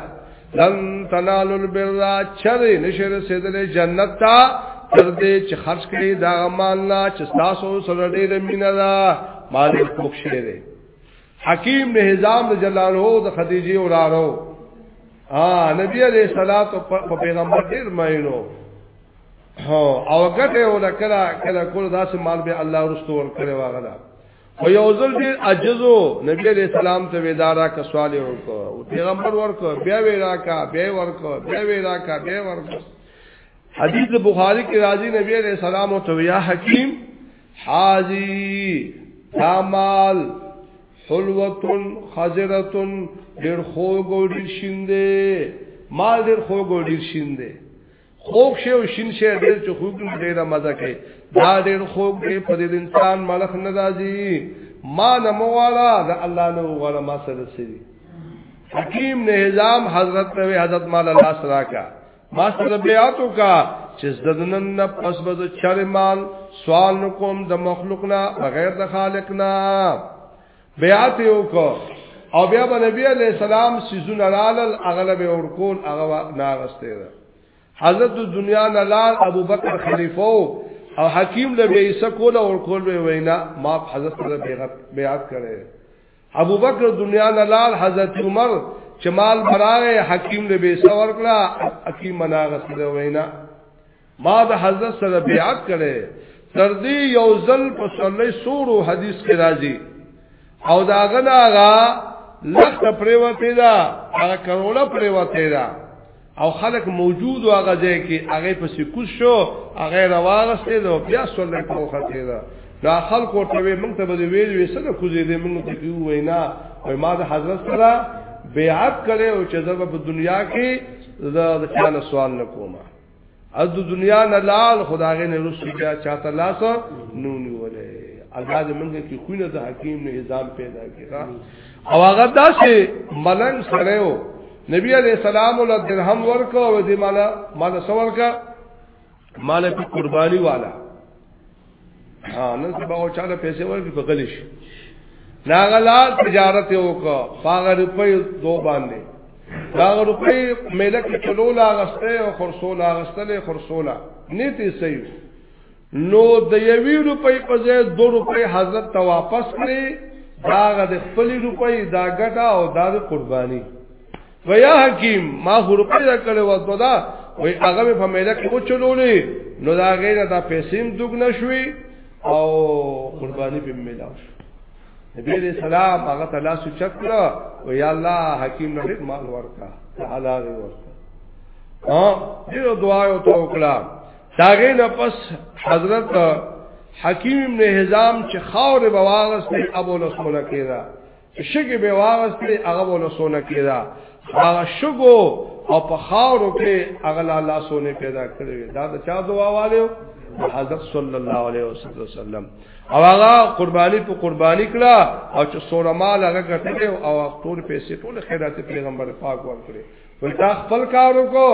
لن تنالوا البر چر نشر سیدل جنت تا تر دې چې خرج کړي دا مال نه چې تاسو سره ډېر مینه ده مال کوښ شي حکیم نے حزام د جلالو د خدیجه اورارو ها نبی علیہ الصلوۃ والسلام پیغمبر ډیر مینو هو او ګټه ولا کلا کلا کول داس مال به الله ورستو ور کړی واغلا او یو ځل دې عجزو نبی علیہ السلام ته ودارا کا سوال ورکو او پیغمبر ورکو بیا ویرا کا بیا ورکو بیا ویرا کا بیا ورکو حدیث بخاری کی راضی نبی علیہ السلام او تو یا حکیم حاجی دامال حلوتن خزرتن ډیر خوګو ډیر شیندې مال ډیر خوګو ډیر شیندې خوک شي او شین شي ډېر چې خوک ډېره مزه کوي دا ډېر خوک دی په دې انسان ملخ نه راځي ما نه موالا دا الله نه وغواړه ما سره سي حکیم نه نظام حضرت ته حضرت مال الله سره کا ما سره بیاتو کا چې زدنن نه پس بز چرمان سوال نکوم د مخلوق نه بغیر د خالق نه بیعت یو کو او بیا به نبی علی السلام سيزون لالل اغلب ورکول هغه ناغسته ده حضرت دنیا لال ابو بکر خلیفہ او حکیم له بیسه کول او ورکول به وینا ما حضرت سره بیعت کړي ابو بکر دنیا لال حضرت عمر چمال براغه حکیم له بیسه ورکړه حکیم مناغسته وینا ما د حضرت سره بیعت کړي تر دې یو ځل په صلی سورو حدیث کې راځي او دا غنا غا لخت پریوته دا هغه کروڑه پریوته دا او خلق موجود او هغه ځای کې هغه په سکوت شو هغه راوغسته دا بیا صلی په خته دا دا خلق ورته موږ ته به ویل وې سره کوزې دې موږ ته کیو وینا او ما د حضرت سره بیعت کړي او چې زه په دنیا کې زه د چانه سوال نکومه او د دنیا نه لال خدای نه رسول بیا چاته لاس نو نیولې الله دې موږ کې خونه د حکیم نه نظام پیدا کړي او هغه داسې ملنګ سره و نبی علیہ السلام ول درهم ورکو او دې مال مال سوال کا مال په قرباني والا ها نن سبا او چاله پیسې ورکړي په غلیش ناغلا تجارت وکړه هغه روپۍ دو باندې هغه روپۍ ملک چلولا غسته او خرصولا غستله خرصولا نیتی صحیح نو د یوی روپۍ په ځای دو روپۍ حضرت ته واپس کړي داغه د خپل روپۍ دا ګټه او دا قرباني ویا حکیم ما خورپی دا کړی و ته دا وای هغه په میله کې و چلولې نو دا غیره دا پیسې هم دوګ نشوي او قرباني په میله شو نبی علیہ السلام هغه تعالی سو چکر او یا الله حکیم نه مال ورکا تعالی دې ورکا ها دې دعا او توکلا داغه نه پس حضرت حکیم ابن حزام چې خاور بواغس ابو لسمنه کړه شګې به واغستې هغه بوله سونه کېدا هغه شګو او په خاورو کې هغه الله سونه پیدا کړې دا د چا دعا والو حضرت صلی الله علیه وسلم او هغه قربانی په قربانی کړه او چې سونه مال هغه ګټل او ټول پیسې ټول خیرات پیغمبر پاک ورکړي ولتا خپل کارو کو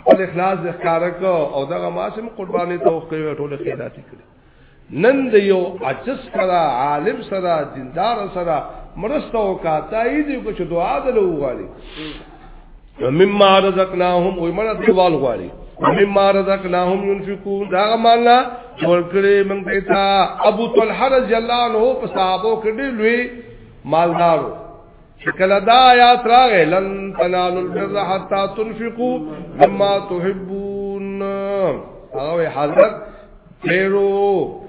خپل اخلاص ذکر کو او دغه ماسم قربانی توخ کوي ټول خیرات کړي نن د یو عجز سره عالم سره دیندار سره مرسته او کاتای دی کو چې دعا دل وغالي مما رزقناهم او مر دیوال غالي مما رزقناهم ينفقون دا مالنا ورکړي موږ دیتا ابو طلحه رضی الله عنه په صحابه کې ډېر لوی مالدارو شکل دا آیات راغې لن تنالوا البر حتا تنفقوا مما تحبون هغه حضرت پیرو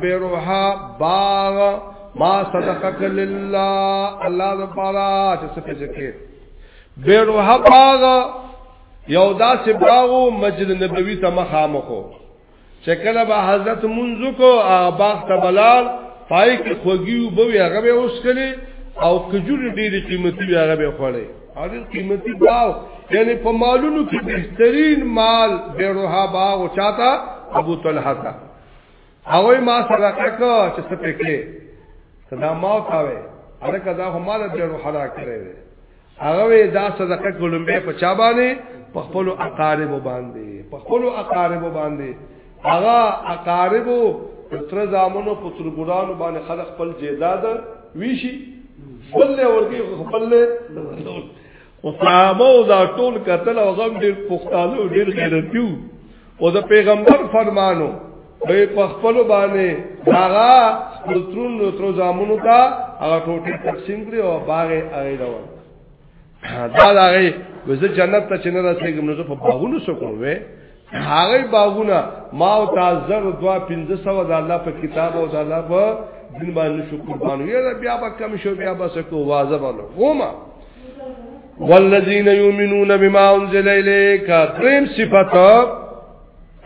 بیروها باغ ما صدقک لله الله لپاره چې څه پېژکه بیروها باغ یو داسې باغ مسجد نبوي ته مخامخو چې کله به حضرت منځو کو باغ ته بلال پای کې خوږي او بوي هغه به اوس کړي او کجور ډېری قیمتي به هغه به خوړي او ډېر قیمتي باو یعنی په مالونو کې بهترین مال بیروها باغ او چاته ابو طلحه تا هغه ما سره کړو چې څه پکې صدا ما وتاوي هغه کدا هم مال بیروها را کړې هغه دا صدقه کولمبه په چا باندې په خپل اقارب باندې په خپل اقارب باندې هغه اقارب تر زامنو پتر ګورانو باندې خلک خپل جیداد ویشي خپل ورګي خپل او صحابه دا ټول قتل او غم ډیر پښتانه ډیر غیرتیو او د پیغمبر فرمانو وی په خپل باندې هغه ترون نو تر زامنو ته هغه ټوټه تقسیم کړی او باغ هغه دا ور دا هغه وزه جنت ته چنه رسېږم نو په باغونو سو کوم وی هغه باغونه ما او تازر دوا 1500 د الله په کتاب او د الله په دین باندې شو قربان یې بیا به کم شو بیا به سکو واځه باندې ومه والذین یؤمنون بما انزل الیک دریم صفات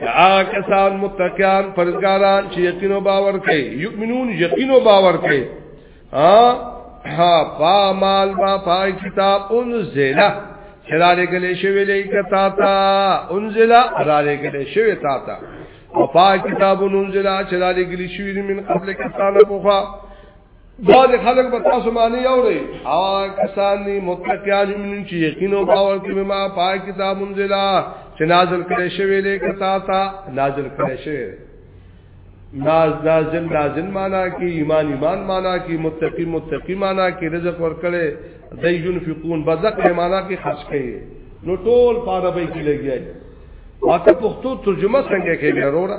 هغه کسان متقیان پرزګاران چې یقین او باور کوي یؤمنون یقین او باور کوي ها ها پا مال با پا کتاب انزل چراله گله شوی لیکه تا تا انزل راله گله شوی تا تا او پا کتاب انزل چراله گله شوی من قبل کتاب پوخا دا د خلق په تاسو باندې اوري او کسان دي متقیان من چې یقین او باور کوي ما پاک کتاب منزلا چې نازل کړي شوی له کتا تا نازل کړي شوی ناز نازل نازل معنا کې ایمان ایمان معنا کې متقی متقی معنا کې رزق ورکړي دایجن فقون بزق معنا کې خرج کړي نو ټول پاره به کې لګي او ته پښتو ترجمه څنګه کوي وروره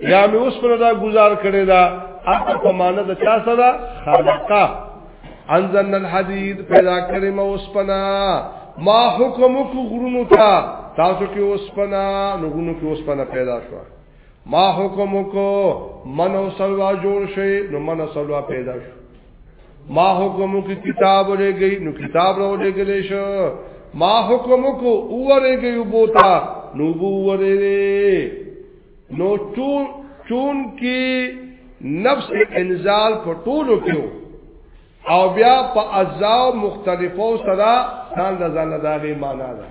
یا می اوس پر دا گزار کړی دا اته په معنا د چا سره خلقا انزل الحديد پیدا کړی ما اوس پنا ما حکم کو غرونو تا تاسو کې اوس پنا نو غرونو کې اوس پنا پیدا شو ما حکم کو من او سلوا جوړ شي نو من او سلوا پیدا شو ما حکم کو کتاب ورګي نو کتاب ورګلې شو ما حکم کو اورګي وبوتا نو بو ورې نو چون چون کې نفس انزال په ټولو کې او بیا په اجزاو مختلفو سره ځان د ځان د هغه معنا ده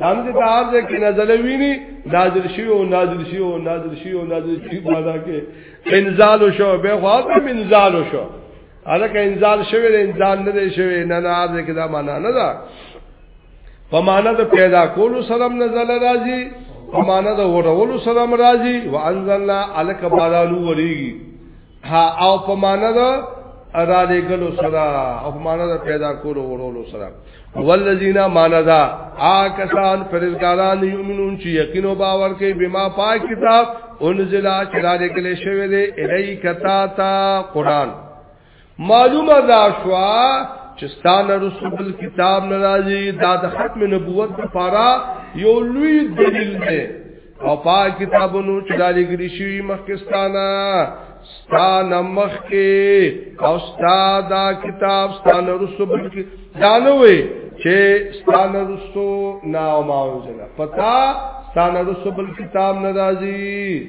هم دې ته عرض کې نازل ویني نازل شي او نازل شي او نازل شي او نازل شي معنا کې انزال شو به خو هم انزال شو الکه انزال شوی انزال نه دی شوی نه نه عرض کې دا معنا نه ده په معنا د پیدا کولو سره نزل راځي په معنا د ورولو سره راځي وانزلنا الک بارانو وریږي ها او په معنا د را لګلو سره او په معنا د پیدا کولو ورولو سره والذین معنا دا آکسان فرزګاران یمنون چې یقین او باور کوي بما پاک کتاب انزل چې را لګلې شوی دی الیک تا تا قران معلومه دا شوا چې ستانه رسول کتاب ناراضي دا د ختم نبوت لپاره یو لوی دلیل دی او پاک کتابونو چې د لګري شي مخکستانه ستانه مخکې او ستاده کتاب ستانه رسول کې دانوي چې ستانه رسول نامو ځنه پتا ستانه رسول کتاب ناراضي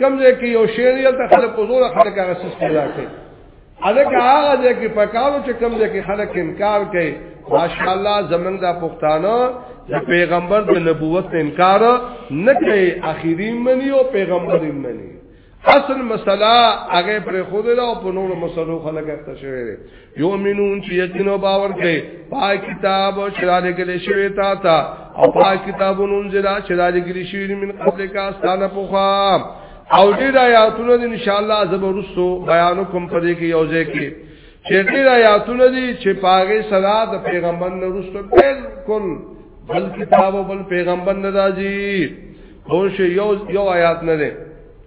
کوم ځای کې یو شعر یې ته خلک زور خلک هغه سیس پیدا کوي الک هغه ځای کې پکاو چې کوم ځای کې خلک انکار کوي ماشاءالله زمنګ دا پښتانه د پیغمبر د نبوت انکار نه کوي اخیری منی او پیغمبر یې منی اصل مسله هغه پر خود له او په نور مسلو خلک اخته شوی یومنون چې یقین او باور کوي پاک کتاب شراله کې شوی تا تا او پاک کتابونو زرا شراله کې شوی من قبل کا ستانه پوخا او دې د آیاتونو ان شاء الله زبرستو بیان کوم پدې کې یوځه کې چې دې د آیاتونو دي چې پاګه صدا د پیغمبر نه رسول بالکل بل کتاب او بل پیغمبر نه راځي خو یو یو آیات نه ده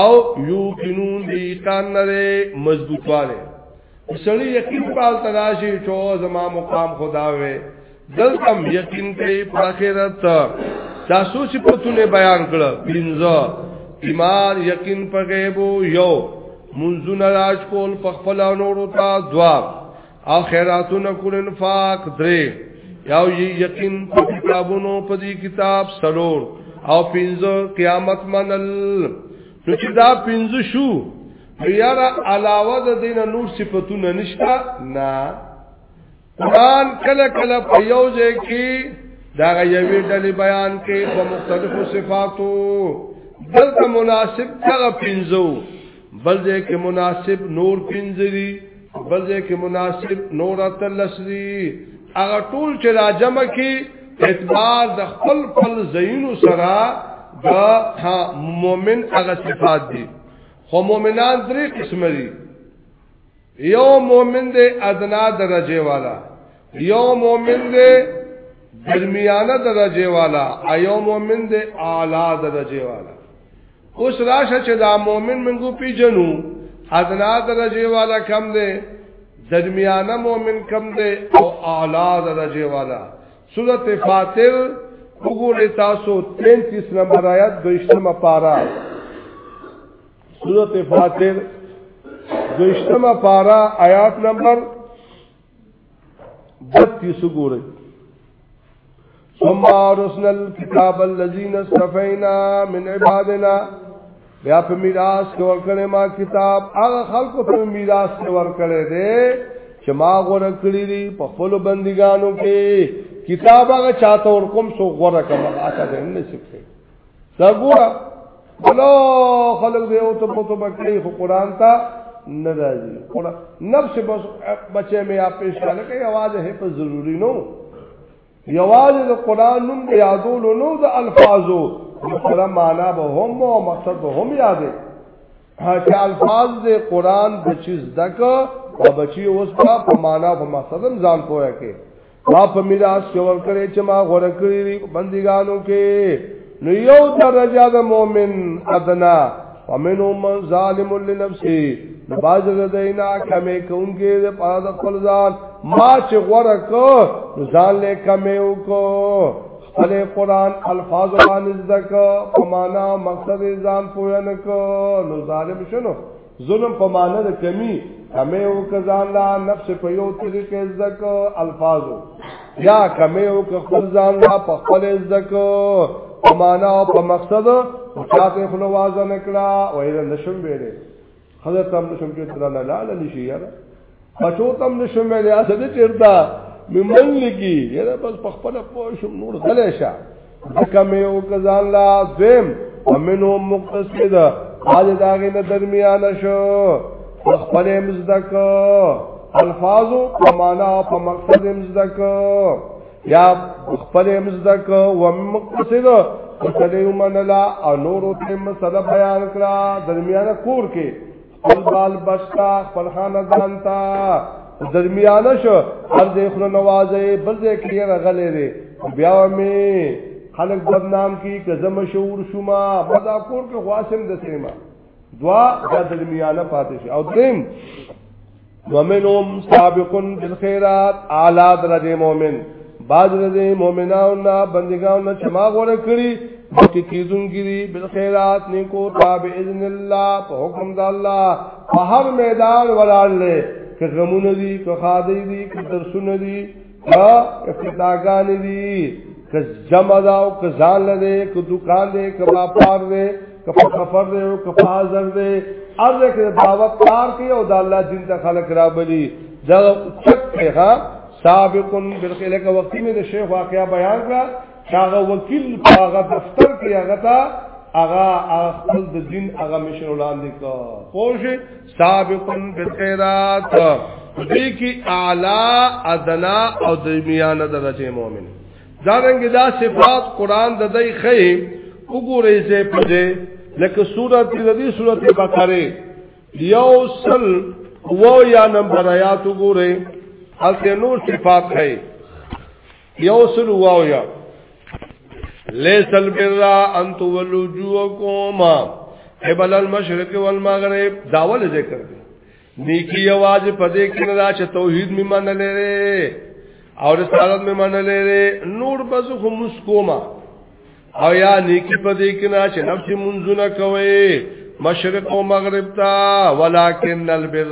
او یو قانون دی کان نه مضبوطواله سړی یقین پال تراشی چو زما مقام خدا وې دلتم یقین کوي په آخرت دا سوچ په تونه بیان کړ پینځه ایمان یقین په غیبو یو منځونه راج کول په خپل نورو ته دوا او خیراتونه کول انفاق درې یو یقین په کتابونو په دې کتاب سلور او پنځه قیامت منل نو چې دا پنځه شو یاره علاوه د دین نور صفاتونه نشته نه قران کله کله په یو ځای کې دا یوې ډلې بیان کې په مختلفو صفاتو دلته مناسب هغه پنځو بل ځای کې مناسب نور پنځه دي بل ځای کې مناسب نور تلس دي هغه ټول چې را جمع کی اعتبار د خپل خپل زینو سره د مؤمن هغه صفات دي خو مؤمنان درې قسم دي یو مؤمن دې ادنا درجه والا یو مؤمن دې درمیانه درجه والا ایو مؤمن دې اعلی درجه والا اوس راشه چې دا مؤمن منګو پیجنو ادنا درجه والا کم دی درمیانه مؤمن کم دی او اعلی درجه والا سورۃ فاطر وګورئ تاسو 33 نمبر آیات دویشتمه پارا سورۃ فاطر دویشتمه پارا آیات نمبر دت یې سګورې ثم رسل الكتاب الذين استفینا من عبادنا بیا په میراث کې ورکړې ما کتاب هغه خلکو په میراث کې ورکړې دي چې ما غوړه کړې دي په خپل بندګانو کې کتاب هغه چاته ور کوم سو غوړه کما اته دې نه شي دا ګوره بلا خلق دی او ته په تو بکلی خو قران ته نه راځي قران نفس بس بچې مې اپ پیش کړل کې आवाज هي په ضروری نو یواز د قران نوم دی یادول نو د الفاظو سره معنا به هم او مقصد به هم یادې چې الفاظ د قران بچی زدک او بچی اوس په معنا او مقصد ځان پوهه کې ما په میراث کې ورکړې چې ما غوړه کړې دي بندګانو کې نو یو درجه د مؤمن ادنا ومنو من ظالم لنفسه نو باز د دینا کمې کوونکې د پاره د خپل ځان ما چې غوړه کو ځان له کمې وکړو خپل قران الفاظ باندې ځکه په معنا مقصد ځان پوهه نکو نو ظالم شنو ظلم په معنی د کمی کمی او کزان لا نفس په یو طریقې زک الفاظو یا کمی او خپل ځان لا په خپل زک په معنی او په مقصد او چاته خپل واز نه کړه وایره نشم ویلې حضرت هم نشم چې تر لاله نشي یاره بچو تم نشم ویلې اسد چیرتا ممن لګي یره بس په خپل پوه شم نور غلې شه ځکه مې او کزان لا زم ومنو مقتصد حال داغه نه درمیان شو خپل مزدک الفاظ په معنا او په مقصد مزدک یا خپل مزدک و مقتصد کله یو منلا او نور ته مسله بیان کړه درمیان کور کې خپل بال بچتا خپل خاندان تا درمیانه شو هر دې خپل نوازې بل دې کې راغلې دې بیا مې خلک بدنام کی کزه مشهور شوما مزا کور کې خواسم د سیما دوا د درمیانه پاتې شي او دریم ومنهم سابق بالخيرات اعلی درجه مؤمن باج درجه مؤمنانو نه بندګانو نه چما غوړه کړی بلکې کیدونکې دي بالخيرات نیکو تاب اذن الله په حکم د الله په هر میدان ولاړ لې که غمونه دي که خادي دي که درسونه دي ها افتاګانې دي که جمع دا او که ځان لري که دکان دی که واپار دی که په سفر دی او که په حاضر دی ارزه کې دعوت کار کوي او د الله دین ته خلق را بلی دا چک ته ها سابقون بالخلق وقتی مې د شیخ واقعا بیان کړ هغه وکیل هغه دفتر کې هغه تا هغه خپل د دین هغه مشر وړاندې کو پوه سابقون بالخيرات دې کې اعلی ادنا او د میانه درجه مؤمن دا رنګ دا صفات قران د دې خې وګورې چې پدې لکه سورۃ دې سورۃ بقره یو سل و یا نمبر آیات وګورې هلته نور صفات خې یو سل واو یا لیس البر ان تولوا وجوهکم قبل المشرق والمغرب داول ذکر دی نیکی آواز پدې کې نه دا چې توحید می منلې او رسالت می منلې نور بس خو مسکوما او یا نیکی په دې کې نه چې نفس منځونه کوي مشرق او مغرب تا ولکن البر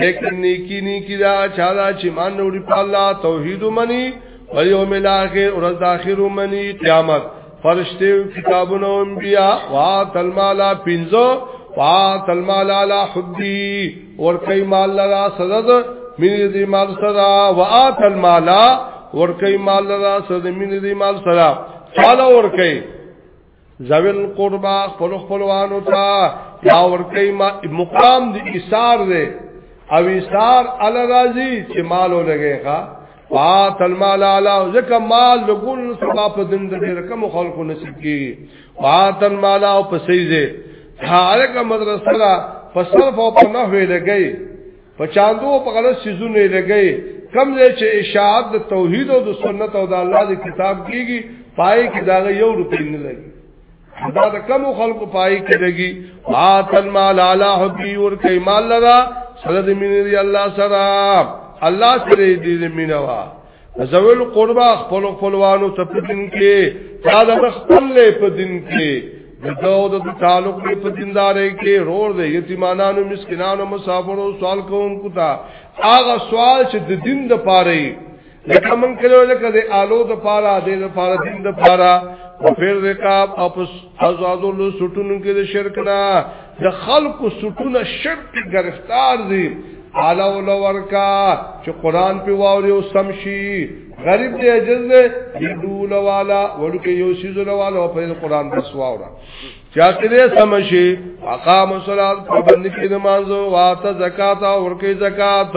لیکن نیکی نیکی دا چالا چې مان نوړي په الله توحید منی و یوم الاخر او رز اخر منی قیامت فرشتي کتابونه انبیا وا تلمالا پینځو وا تلمالا لا حبی ور کوي مال لرا سره د مینې دې مال سره وات المال ور کوي مال لرا سره د مینې دې مال سره فال ور کوي زویل قربا خپل خپلوانو ته یا ور کوي مقام دې ایثار دې او ایثار ال راضی چې مالو لګي ښا وا تل مال علا زکه مال لګون سبا په دین د ډیر کم خلکو نصیب کی وا تل مال او په سیزه هغه مدرسه را په صرف او په نحوه لګی په چاندو په غلط سيزونه لګی کم دې چې اشاعت د توحید او د سنت او د الله د کتاب کیږي پای کې دا یو روپی نه لګي دا د کم خلکو پای کې لګي آتل مال علی حبی ور کوي مال لرا سره د مینې دی الله سره الله سره دې د مینه وا زول قربا خپل خپلوانو ته په دین کې دا د خپل له په دین کې دغه د تعلق له په دیندارې کې رور دې یتیمانانو مسکینانو مسافرو سوال کوونکو ته هغه سوال چې د دین د پاره لکه من کلو لکه د آلو د پارا د د پارا دین د پارا او پیر رکاب او پس ازادو لو سټونو کې د شرک نه د خلق سټونه شرک گرفتار دي آلو لو ورکا چې قران په واوري او سم شي غریب دی عجز دی دول والا ولکه یو شیز والا او په قران بس واورا چا چې سم شي اقام الصلاه په باندې کې نماز او واته زکات او ورکه زکات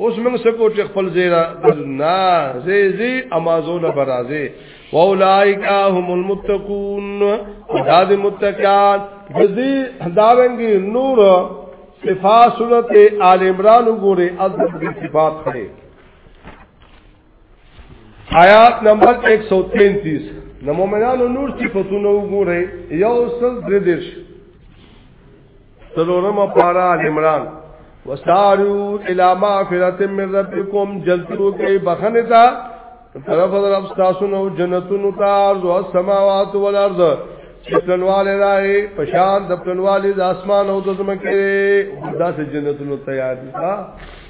اوس موږ سکو چې خپل زیرا نه زی زی امازون برازه واولائک هم المتقون دا د متقین ذی داونګي نور صفات سورته آل عمران وګوره از صفات خړې آیات نمبر 133 د مؤمنانو نور صفاتونه وګورئ یو سل درې دیش سلورم پارا عمران وسارو الی مغفرت من ربکم جلتو کې بخنه تا طرف در رب تاسو نو جنتونو ته او السماوات والارض چتنواله راي پشان د پنواله د اسمان او د زمکه داسې جنتونو تیار دي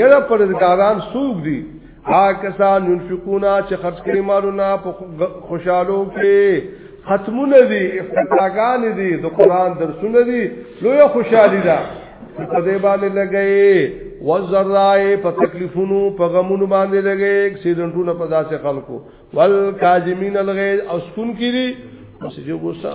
یره پرزګاران سوق دي ها کسان ينفقونا چې خرج کړي مالونه په خوشحالو کې ختمونه دي افتتاحان دي د قران درسونه دي لوی خوشحالي ده په دې باندې لګي وزرای په تکلیفونو په غمونو باندې لګي اکسیډنټونه په داسې خلکو والکاظمین الغیظ او سکون کړي مسجد ګوسا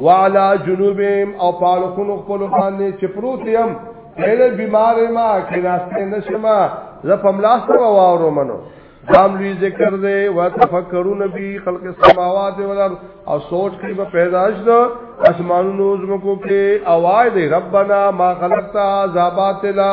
وعلى جنوبهم او پالخونو خپل باندې چې پروت يم اې بیمار ما کې ناشته نشما زه په ملاس سره واورو منو دام لوی ذکر دے و تفکرو نبی خلق سماوات ولر او سوچ کی په پیدائش دا اسمانونو زمکو کې اوای دے ربنا ما خلقتا عذابات لا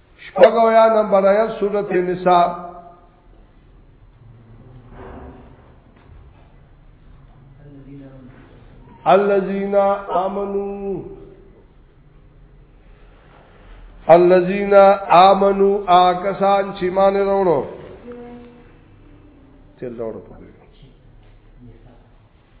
شپږو یا نمبر آیت سورته نساء الذين امنوا الذين امنوا آکسان چې مان وروړو تل وروړو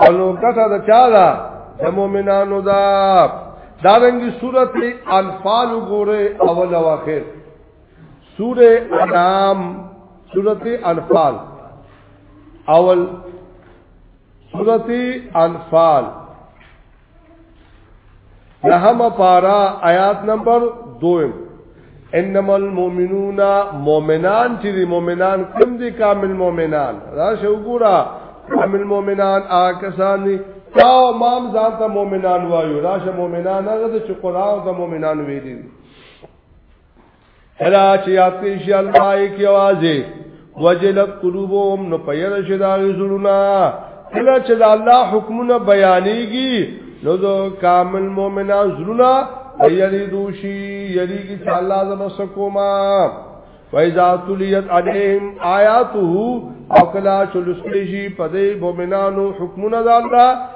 او نو کته دا چا دا د مؤمنانو دا دارنګي صورت انفال ګوره اول او اخر سوره انام سوره انفال اول سوره انفال نحم پارا آیات نمبر دویم انما المؤمنون مؤمنان چې دي مؤمنان کوم دي کامل مؤمنان راشه وګوره کامل مؤمنان آکسان دي تا امام ځان ته مؤمنان وایو راشه مؤمنان هغه چې قران ته مؤمنان ویلي کلا چې یاد کړی شي الله یې کی आवाज وجلت قلوبهم نو پیر شي دا زړونه کلا چې د الله حکمونه بیانېږي نو د کامل مؤمنان زړونه یری دوشي یری کی چې الله زما سکوما فایزا تلیت علیهم آیاته او کلا چې لسلی شي په دې مؤمنانو حکمونه د الله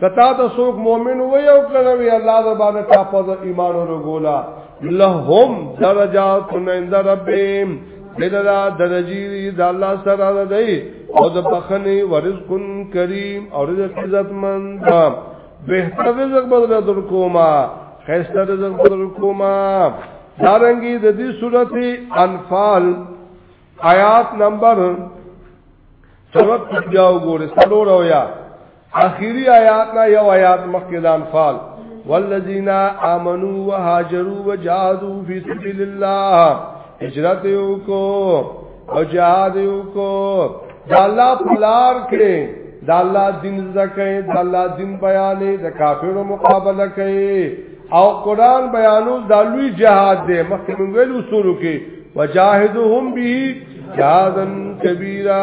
کتا ته څوک مؤمن وي او کنه وي الله د باندې ټاپه د ایمان ورغولا لهم درجات عند ربهم بلدا درجی د الله سره نه دی او د بخنی ورزق کریم او رزق عزت مند بهتر رزق بدل در کوما خیسته رزق بدل کوما دارنګي د دې سورته انفال آیات نمبر سبق بیا وګوره سلو رویا اخیری آیات نا یو آیات مخکې د انفال والذین آمنوا وهاجروا وجاهدوا فی سبیل الله هجرت یو کو او جهاد یو کو د الله پلار کې د الله دین زکه د الله دین بیانې د کافرو مقابله کوي او قران بیانو د لوی جهاد دی مخکې موږ ویلو سورو کې وجاهدهم به جهادن کبیره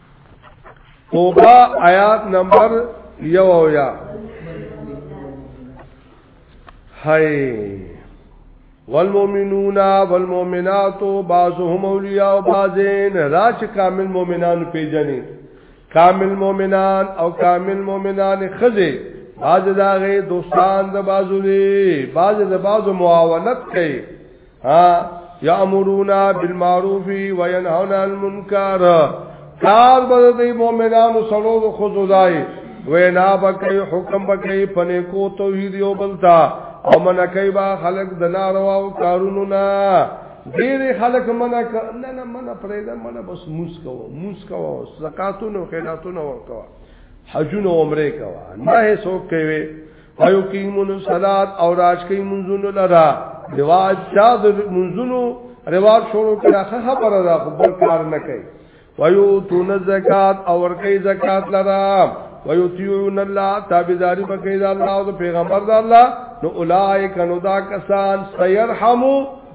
توبه آیات نمبر یو او یا هاي والمؤمنون والمؤمنات بعضهم اولیاء بعضین راچ کامل مؤمنان پیجنې کامل مؤمنان او کامل مؤمنان خزه باز داغه دوستان د بازو دی باز د بازو معاونت کوي ها یامرون بالمعروف و ینهون عن المنکر کار بده دی مؤمنانو سره د خدای وینا بکې حکم بکې پنه کو توحید یو بلتا او من کوي با خلق د ناروا او کارونو نه ډېر خلق منع نه نه منع پرېدا منع بس موس کو موس کو زکاتونو خیراتونو ورکوا حجونو عمره کوا نه هیڅ کوي ایو کیمون صلات او راج کی منزونو لرا رواج چا د منزونو رواج شروع کړه خبره ده خو بل کار نه کوي ویو تون زکات او ورکی زکات لرا ویو تیون اللہ تابداری بکی دا اللہ او دا پیغمبر دا اللہ نو اولائک نو دا کسان سیرحمو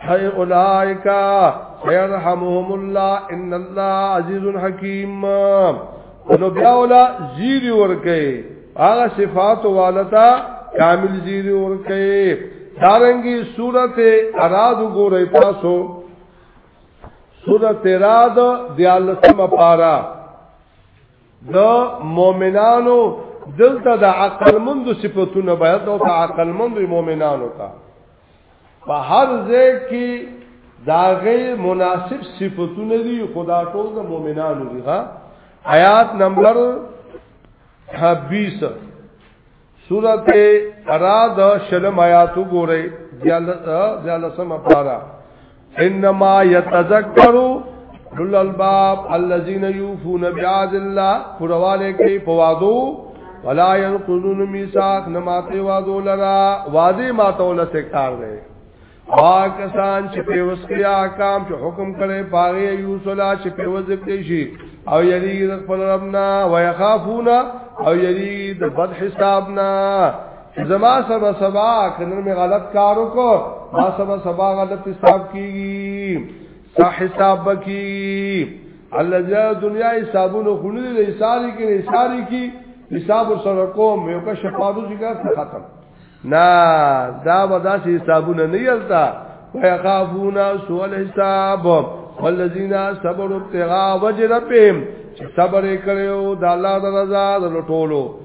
هي اولائک سيرحمهم الله ان الله عزيز حكيم نو بیا ولا زیری ورکه هغه صفات والتا کامل زیری ورکه دارنګي سورته اراد ګورې تاسو سورته اراد دیالسمه پارا د مؤمنانو دلته د عقل مند صفاتونه بیان او د عقل مند مؤمنانو ته په هر ځای کې دا غي مناسب صفاتونه دي خدا ټول د مؤمنانو دي ها آیات نمبر 20 سورته اراد شلم آیات وګورئ دیالسم پارا انما يتذكر لول الباب الذين يوفون بعهد الله پرواله کوي په وادو ولا ينقضون ميثاق نه ماته وادو لرا وادي ماته ول سکار دی پاکستان چې په وسکیا کام چې حکم کړي پاره یو صلا چې په وځب شي او یری د خپل ربنا ويخافون او یری د بد حسابنا زما سبا سبا کنن می غلط کارو کو ما سبا سبا غلط حساب کیږي صح حساب بکی الله جا دنیا حسابونو خونی دی ساری کی نه ساری کی حساب سره کوم یو کا شفاعو ذکر ختم نا دا ودا سی حسابونه نه یلتا ويخافون سوء الحساب والذین صبروا ابتغاء وجه ربهم صبر کړو د الله د رضا د لټولو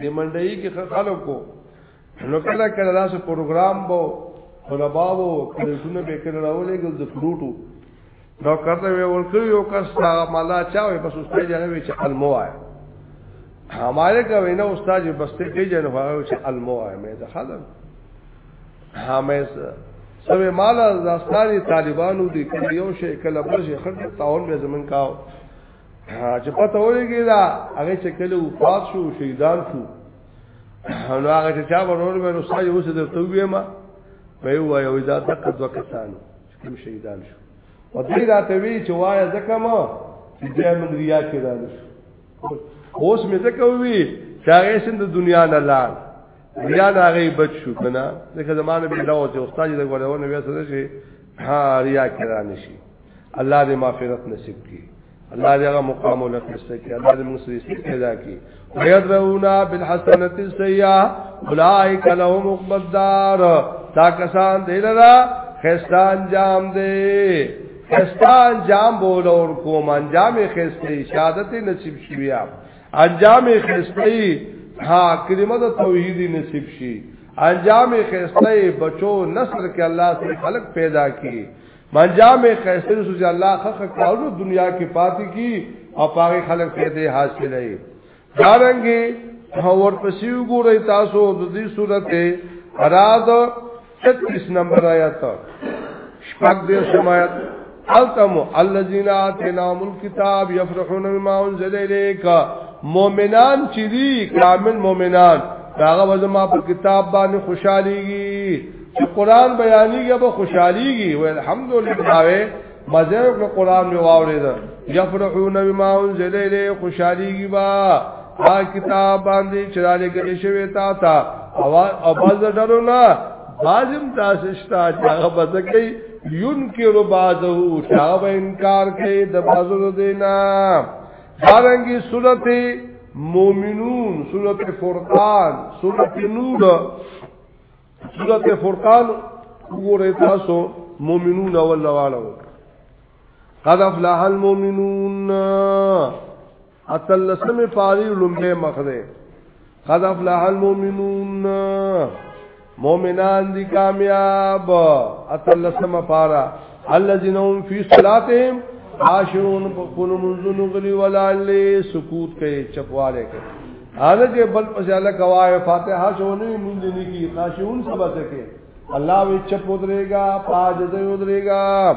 د منډي کې خلکو نو کله کله داسې پروګرام بو خلباو کلیسونه به کله راولې ګل د فروټو نو کړه وی ورکو یو کس تا مالا چاوي بس استاد نه وی چې الموای هماره کا وینا استاد بس ته کې جن هو چې الموای مې ده خلک همې سوي مالا زاستاني طالبانو دي کله یو شي کله بل شي خرج تاون به زمون کاو چې پته ولګی دا هغه چې کله وفات شو شهیدان شو نو هغه چې چا ورور مې نو ساي اوس درته ویم په یو وایو دا دغه دوه کسان کوم شهیدان شو او دې دا ته وی چې وایي ځکه ما چې دې موږ ریا کې را نشو اوس مې ځکه وی چې هغه سند دنیا نه لاړ ریا نه هغه بچ شو کنه ځکه زمانه به دا او چې استاد دې غوړونه وې سره شي ها ریا کرا نشي الله دې مغفرت نصیب کړي الله دې هغه مقام له قصه کې الله دې موږ سره پیدا کړي ويدرونا بالحسنه السيئه اولئک لهم عقبى الدار دا کسان دې لرا خستان جام دې خستان جام بول اور کوم انجام خسته شهادت نصیب شویا انجام خسته ها کلمه توحیدی نصیب شي انجام خسته بچو نسل کې الله سي خلق پیدا کی انجام خسته رسول الله خخ کارو دنیا کې پاتې کی او پاره خلق پیدا حاصل هي دارنګي اور پسیو ګورې تاسو د دې سورته اراد 33 نمبر آیات شپږ دې سمات التم الذين اتيناهم الكتاب يفرحون بما انزل اليك مؤمنان چې دي کامل مؤمنان داغه وزما په کتاب باندې خوشاليږي چې قران بیانېږي به خوشاليږي و الحمدلله مزه په قران می واورید یفرحون بما انزل الیه خوشاليږي با دا کتاب باندې چې دالې کې شوی تا تا او باز ډرو نه بازم تاسو شته هغه بزکې ينکر بعضه شاب انکار کوي د بعضو دینا دارنګي صورت مومنون صورت فرقان صورت نور صورت فرقان وګورئ تاسو مومنون اول والو قد افلح المؤمنون اتلسمه پاری لومبه مخ ده قد افلح المؤمنون مومنان دی کامیاب اتلسم پارا الذين هم في صلاتهم عاشرون قول منزل غلي ولا لي سکوت کوي چپواله کوي هغه چې بل پساله کوي فاتحه شونه مونږ نه کی خاشون سبا سکے الله وی چپ ودرېګا پاج دې ودرېګا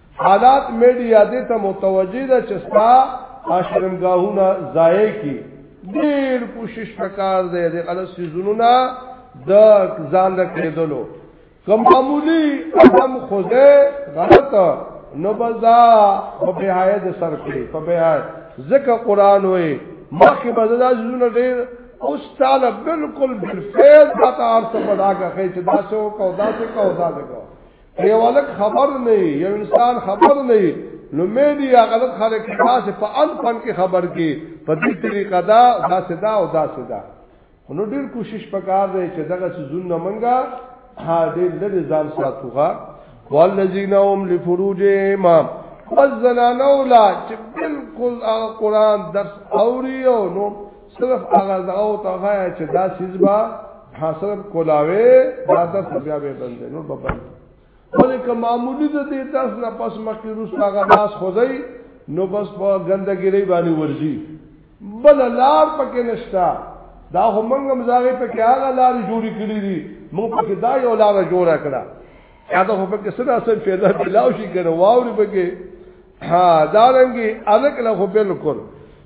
حالات میډیا دې ته متوجه ده چې ستا آشرمګاهونه ضایع کی ډیر کوشش وکړ دې د غلط سيزونو نه د ځان د کېدلو کوم معمولی قدم خوځه غلط نو بزا په بهای د سر کې په بهای ذکر قران وې مخکې بزا زونه ډیر اوس تعالی بالکل بالفعل دا تاسو په داګه کې چې دا څه کو دا څه کو دا څه کو یو الک خبر نه یو انسان خبر نه نو مې دی غلط خلک تاسو په ان پن کې خبر کې په دې طریقه دا دا صدا او دا صدا نو ډیر کوشش پکار دی چې دغه سيزون نه منګه ها دې لږ ځان ساتوغه والذین هم لفروجهم بس زنانو لا چې بالکل قرآن درس اوري او نو صرف هغه داو ته غایا چې دا سیز با حاصل کولاوي دا د بیا به بند نو په بند ولې که معمولی د دې تاس نه پس مخکې روس هغه ناس خوځي نو بس په ګندګيري باندې ورځي بل لار پکې نشتا دا هم موږ مزاغي پکې هغه لار جوړې کړې دي موږ پکې دا یو لار جوړه کړه یا دا هم پکې سره سم پیدا بلاو شي کنه واوري پکې ها دا رنګي الک له بالکل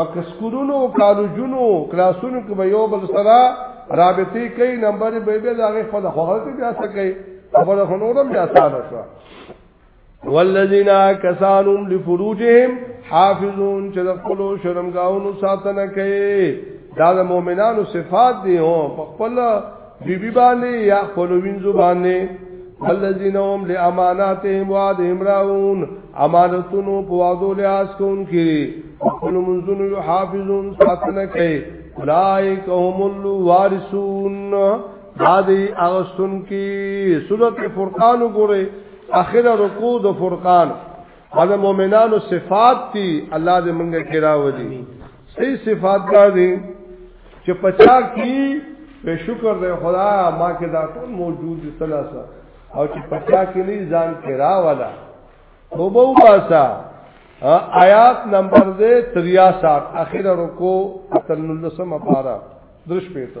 پک سکولونو کالجونو کلاسونو کې به یو بل سره رابطې کوي نمبر به به داغه خپل خوغه کې بیا څه کوي خبره خنورم بیا ساده شو والذین کسانم لفروجهم حافظون چې د خپل شرمګاونو ساتنه کوي دا د مؤمنانو صفات دي او خپل بی بی باندې یا خپلوین زبانه الذين هم لاماناتهم وعدهم راون امانتونو په وادو لحاظ کون کړي خپل منځونو یو حافظون ساتنه کوي اولائک هم الوارثون دادی اغسن کی سورت فرقان گوره اخر رکو د فرقان هغه مؤمنانو صفات دي الله دې مونږه کرا ودی صحیح صفات دا دي چې پچا کی به شکر دې خدا ما کې دا ټول موجود دي سلاسه او چې پچا کې نه ځان کرا والا توبه وباسا آیات نمبر دې 63 اخر رکو تنلسم پارا درش پیته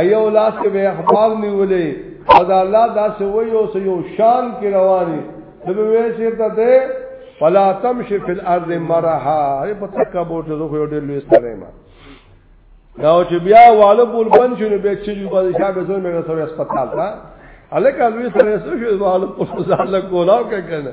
ایو لاس کې به اخبار نیولې او دا الله دا څه ویو سه یو شان کې رواني د به وې چې ته ده فلا تمشي فی الارض مرها هي په تکا بوټ زه خو ډېر لوي ستنه ما دا چې بیا والو بول بن شنو به چې یو باندې شابه زون مې رسول هسپتال ته الکه لوي سره سره شو والو په ځاله کولاو کې کنه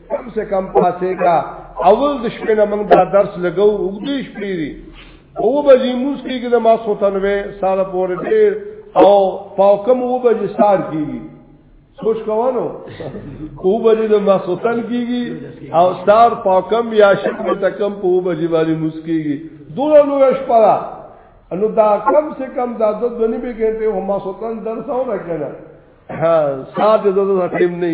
کم سے کم پاسه کا اول د شپې نه موږ دا درس لګو وګدې شپې دي او بجې موږ کېږي د ما سوتنوي ساده پورې ډېر او پاوکم او بجې سار کېږي سوچ کوانو او بجې د ما سوتن کېږي او سار پاوکم یا شپې تکم په او بجې باندې موږ کېږي دوه لوی شپه ده نو دا کم سے کم دا د دنی به ګنټه هم ما سوتن درس او راکنه ها ساده د ټیم نه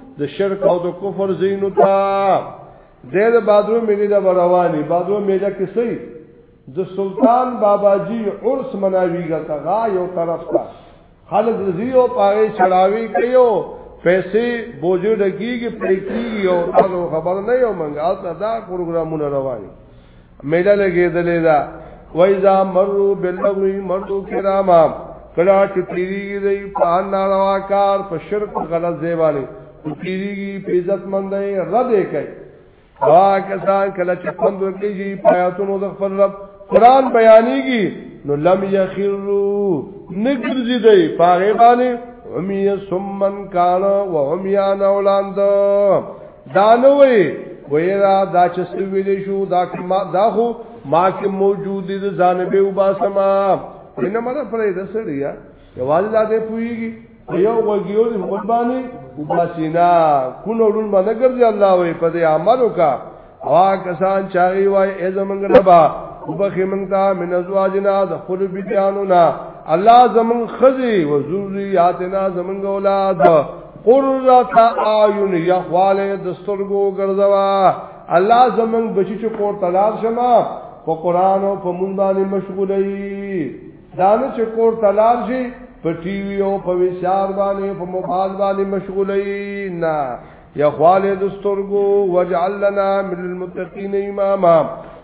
د شرک او د کفر زینو تا دیر بادرو ملی دا بروانی بادرو میلا کسی د سلطان بابا جی عرس مناوی گا تا غا یو طرف تا خلق رزیو پاگئی چڑاوی کئیو پیسې بوجو ډکیږي پریکیږي او تاسو خبر نه یو منګه دا پروګرامونه رواني میله لګېدلې ده وایزا مرو بلغوی مرو کراما کلا چې تیریږي دی په ناروا کار په شرک غلط زیوانی تیریږي په عزت مندې رد کوي وا کسان کله چې پند ورکیږي پیاتونو د خپل رب قران بیانېږي نو لم یخروا نګرځي دی پاغه باندې عمی سمن کان و عمیان اولاند دا نو وی ویرا دا چې سویلې شو دا کما دا خو ما کې موجود دي ځان به وبا سما نه مړه پرې د سړیا یوازې دا دې پویږي یو وګیو دې خپل باندې وبا سینا کو نو ډون باندې ګرځي الله وې په دې عمل وکا وا کسان چاغي وای ای زمنګ ربا وبخې مونږ ته من ازواجنا د خپل بیانو نا الله زمون خزي و ذریاتنا زمونږ اولاد قرۃ اعین یا خواله د سترګو ګرځوا الله زمون بچی چې کور تلار شمه په قران او په مونږ باندې مشغولې دانه چې کور تلار شي په ټي وي او په وشار باندې په موبایل باندې مشغولې نه یا خواله د سترګو وجعلنا من المتقین اماما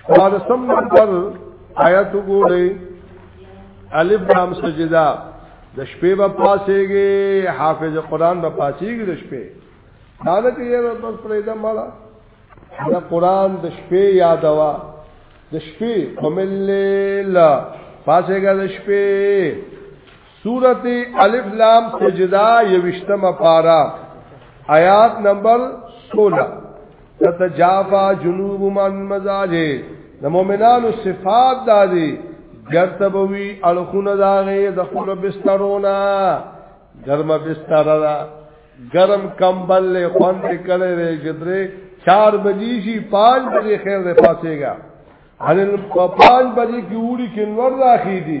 شپارسم نمبر آیت وګورئ الف لام سجدا د شپې په پاسېږي حافظ قرآن په پاسېږي د شپې دا نه کې یو بس پرېدا مالا د قرآن د شپې یادوا د شپې قم الليل پاسېګا د شپې سورت الف لام سجدہ یوشتم پارا آیات نمبر 16 تتجافا جنوب من مزاجه د مؤمنانو صفات دادي ګرتبوي الخون داغه د خپل بسترونه ګرم بستر را ګرم کمبل له خوان کې کړي وي جدري 4 بجې شي 5 بجې خیر ده پاسيګا هلن په 5 بجې کې وړي کې نور راخي دي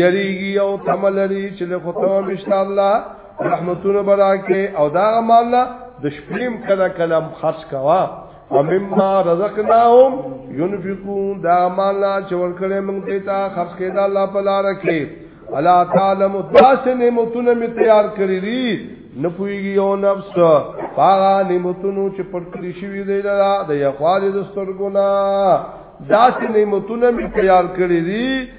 یریږي او تمل لري چې له خدای مشته الله رحمتونه براکه او دا مال د شپیم کله کلم خرج کوا او مما رزقناهم ينفقون دا مال چې ورکړې موږ ته تا خرج کړه الله په لار کې الا تعلم تاس نعمتونه می تیار کړی دي نه پويږي او نفس پاغا نعمتونو چې پټ کړی شوی دی دا د یخوالې د سترګو نه داسې نعمتونه می تیار کړی دي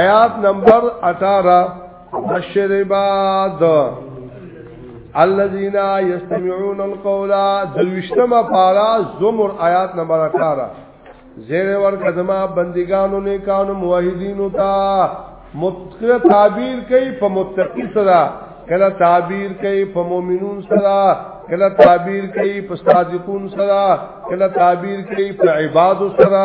آیات نمبر 18 بشر عباد الذين يستمعون القول دوشتمه پارا زمر آیات نمبر 18 زیر ور قدمه بندگانو نه کانو موحدین او تا متقی تعبیر کوي په متقی سره کله تعبیر کوي په مؤمنون سره کله تعبیر کوي په صادقون سره کله تعبیر کوي په عبادو سره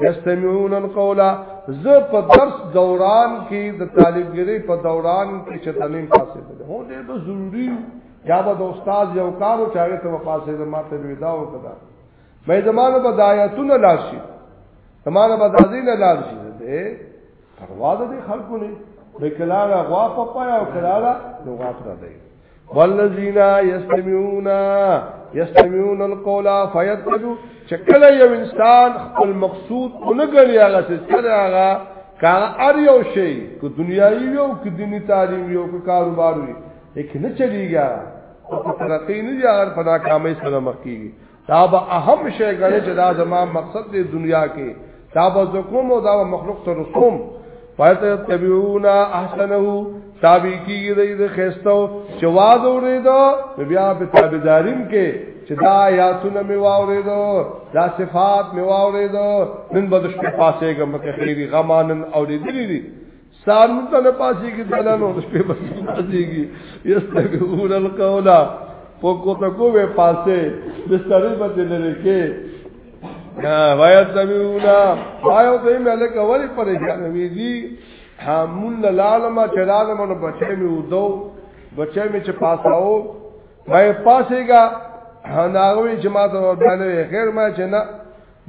یستمعون القول ز په درس دوران کې د طالبګری په دوران کې چې تعلیم حاصل ده هو دې به ضروری یا به د استاد یو کارو چاغه ته وفاسه د ماته ودا او کدا مې زمانه په دایاتونه لاشي زمانه په دازینه لاشي دې پروا ده خلکو نه به کلاله غوا په پایا او کلاله نو غوا پر دی والذین یستمعون یستمعون القول فیتبعون چې کله یو انسان خپل مقصود اونګړي هغه څه چې هغه کار ار یو شی کو دنیایي یو کو دینی تعلیم یو کو کاروبار وي یک نه چلیږي او ترقی نه یار په ناکامۍ سره مخ کیږي دا به اهم شی غني چې دا زما مقصد دی دنیا کې دا به زکوم او دا مخلوق ته رسوم پایته تبعونا احسنه تابع کیږي د دې خستو چې واز اوریدو بیا په تابعداریم کې چې دا آیاتونه می واوریدو دا صفات می واوریدو نن به د شپې پاسه غم کې خیری غمانن او دې دې سارو ته نه پاسي کې دلانو د شپې بس پاسي کې یستغفر القولا په کوته کوه پاسه بسترې باندې لري کې وایت سمعونا وایو ته ملک اولی پریشان وی دی حامل لالم چرالم نو بچې می ودو بچې می چې پاساو وای پاسېګا هناغوی چې ما ته ورته خیر ما چې نه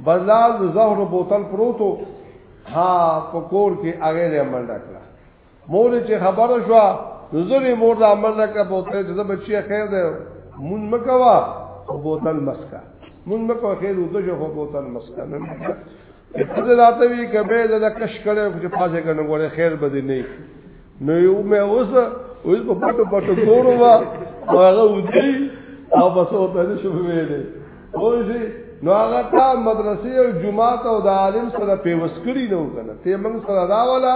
بلال د زهرو بوتل پروتو ها په کور کې هغه یې عمل راکړه مور چې خبره شو نظر مور د عمل راکړه بوتل چې بچي خیر دی مون مکوا او بوتل مسکا مون مکوا خیر او دغه خو بوتل مسکا نه په دې راته وی کبه دا کش کړي چې پاسه کنه غوړي خیر بده نه نو یو مې اوس اوس په پټو پټو کورو وا هغه ودی او بس او ته شو ویلې اوسې نو هغه تا مدرسې او جمعات او د عالم سره پیوس کړی نو کنه ته موږ سره راواله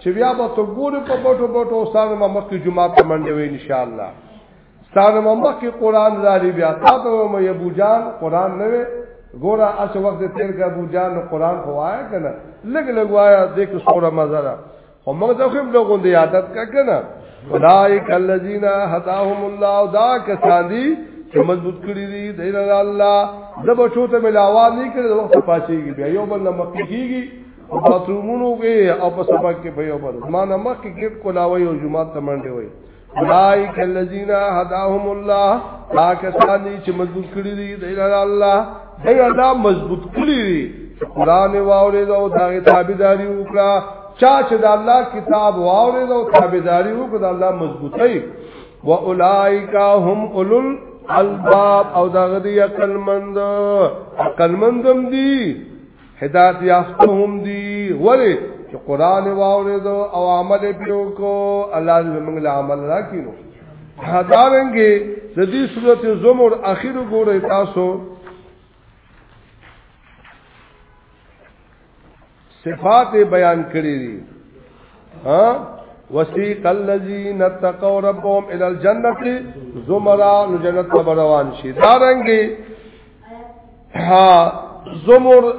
چې بیا به تو ګورې په پټو پټو سره ما مخکې جمعات ته منډه وې ان شاء الله سره ما مخکې قران راځي بیا تا ته مې ابو جان قران نه وې ګوره اس وخت تیر کا ابو جان قران هوایا کنه لګ لګوایا دې کې سوره مزه خو موږ د خپل لوګون دی عادت کا کنه اولائک الذین هداهم الله دا کسان دي چې مضبوط کړی دي د الله د بچو ته ملاوا نه کړي وخت پاتېږي بیا یو بل مخکېږي او باترومونو کې او په سبق کې په یو بل ما نه مخکې کې کولاوي او جمعه ته منډه وي اولائک الذین هداهم الله دا کسان دي چې مضبوط کړی دي د الله دی الله مضبوط کړی دي قران واورې دا او دا تابعداري وکړه چا چې د الله کتاب واورې دا او تابعداري وکړه د الله مضبوطی و اولائک هم اولل الباب او دا غدي عقل مند عقل مندم دي هدایت یافته هم دي ولی چې قران واورید او عمل پیو کو الله دې موږ له عمل راکینو هداونګي د دې سورته زمر اخیر ګورې تاسو صفات بیان کړی دي ها وسیق الذین اتقوا ربهم الى الجنه زمرا نو جنت روان شي دارنګي ها زمر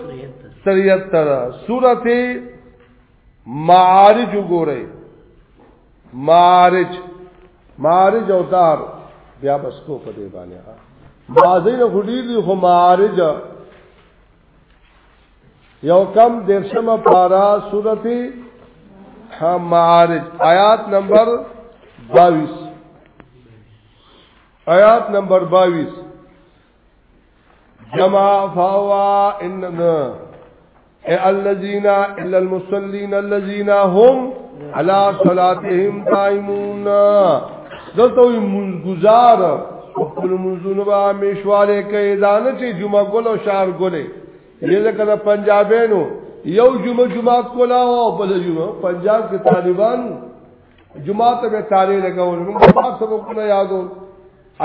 73 سورته معارج وګوره معارج معارج او دار بیا بس کو په دې باندې ها مازین غډی دی خو معارج یو کم درشمه پارا سورته ها معارج آیات نمبر 22 آیات نمبر 22 جمع فوا اننا الذين الا المصلين الذين هم على صلاتهم دائمون دلته وي منګزار خپل منځونه به مشواله کوي دانه چې جمعه ګل او شهر ګلې یې ځکه پنجابینو یو جمعه جمعه کولا او بل جمعه پنجاب کې طالبان جمعه ته به تاله لګول موږ په تاسو کو نه یادو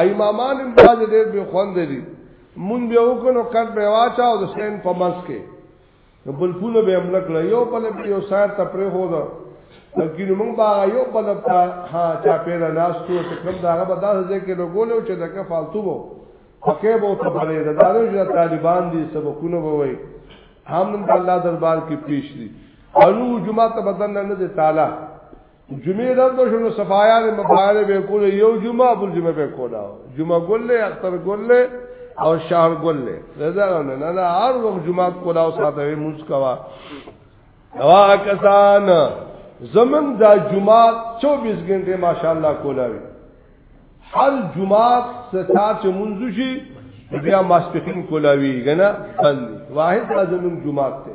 ایمامان هم باز ډېر به خوند دي مون به وکړو کټ به واچا او د سین په منځ کې نو بل پوله به عمل کړ یو بل په یو سات ته پرې هو دا لکه نو موږ با یو بل په ها چا پیدا ناس کو چې کوم دا هغه داسې ځای کې نو ګولو چې دغه فالتو وو پکې به ته بلې دا دارو چې طالبان دي سبقونه ووي هم الله دربار کې پیش دي انو جمعه ته بدن نه دي تعالی جمعه د ورځې شنو صفایان مبارک به کول یو جمعه بل جمعه به کولا جمعه ګل له اختر ګل له او شهر ګل له رضا نه نه نه هر وخت جمعه کولا او ساته موس کوا دوا کسان زمن دا جمعه 24 غنټه ماشاءالله کولا وی هر جمعه ستا چې منځو شي بیا ماسپخین کولا وی غنا واحد لازم جمعه ته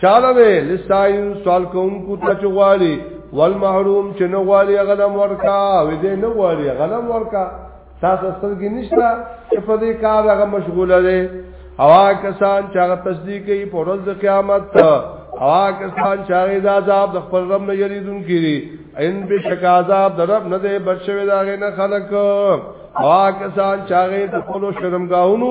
چاله وی لساین سوال کوم کو ته چغوالی والمحروم چې نه غوالی غلم ورکا وې دې نه غوالی غلم ورکا تاسو سترګې نشته چې په دې کار هغه مشغوله دي اوا کسان چې هغه تصدیق کوي په ورځ د قیامت اوا کسان چې هغه د عذاب د خپل رب نه یریدون کړي ان به شک عذاب د رب نه دی بچوي دا نه خلق اوا کسان چې هغه د خپل شرمګاونو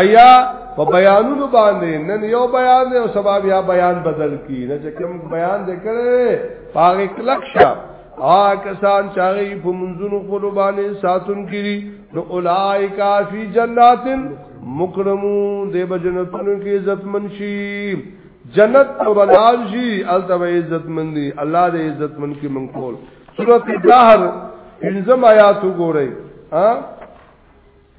آیا په بیانونو باندې نن یو بیان دی او سبا بیا بیان بدل کی نه چې کوم بیان دې کړې پاګه کلک شه آ کسان چاغي په منځونو خپل باندې ساتون کړي نو اولایکا فی جناتن مکرمون دې بجنتونو کې عزت منشي جنت او بلال شي الته به عزت مندي الله دې عزت من کې منقول سورۃ الدهر انزم آیات وګورئ ها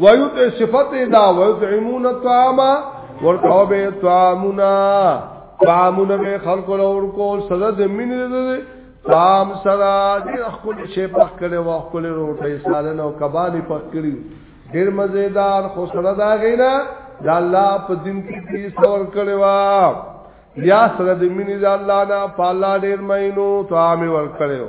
ويوت صفت دا ويطعمون الطعام ورکو به طعامنا طعامنا به خلق لور کول سزا د مين دې طعام سرا دې خپل شي پخ کړي وا خپل روټي سالن او کباني پخ کړي ډېر مزیدار خو سره دا غینا د الله په دین کې دې څور کړي وا یا سره د مين د الله نه پالا ډېر مینو طعام ور کړو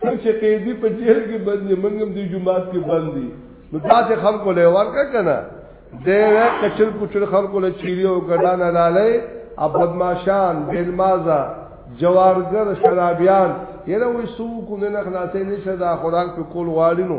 څنګه چې قیدی په جیل کې بندي منګم دی جمعات کې بندي نو تاسو خلکو له ورکا کنه دی کچل کچل خلکو له چیری او ګډا نه لاله ا بدمعشان بیلمازا جوارګر شرابیان یره وې سو کو نه خلاصې نشه دا خوراک په کول غواړي نو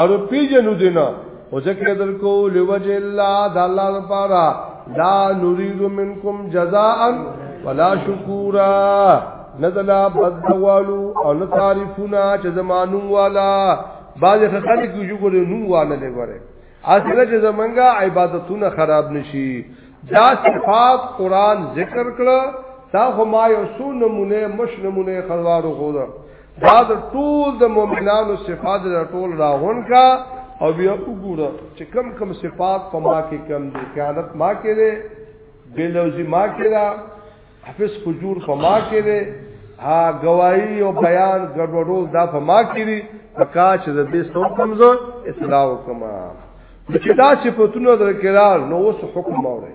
او پیجنو دینا او ذکر درکو لوجه الله د الله لپاره لا نريد منکم جزاء ولا شکورا ندلا بدوالو او نه تعریفونه چې زمانو والا باز خلک یو شکر نو والا لګوره اصله چې زمونږه عبادتونه خراب نشي دا صفات قران ذکر کړه دا خو ما یو سو نمونه مش نمونه خلوارو خو دا د ټول د مؤمنانو صفات د ټول راغون کا او بیا وګوره چې کم کم صفات په ما کې کم دي قیادت ما کې ده بلوزی ما کې ده حفظ فجور په ما کې ده ها گواہی او بیان ګډوډول دا په ما کې دي پکا چې د دې څو کمزور اصلاح وکما چې دا صفاتونه درکړه نو اوس حکم اوري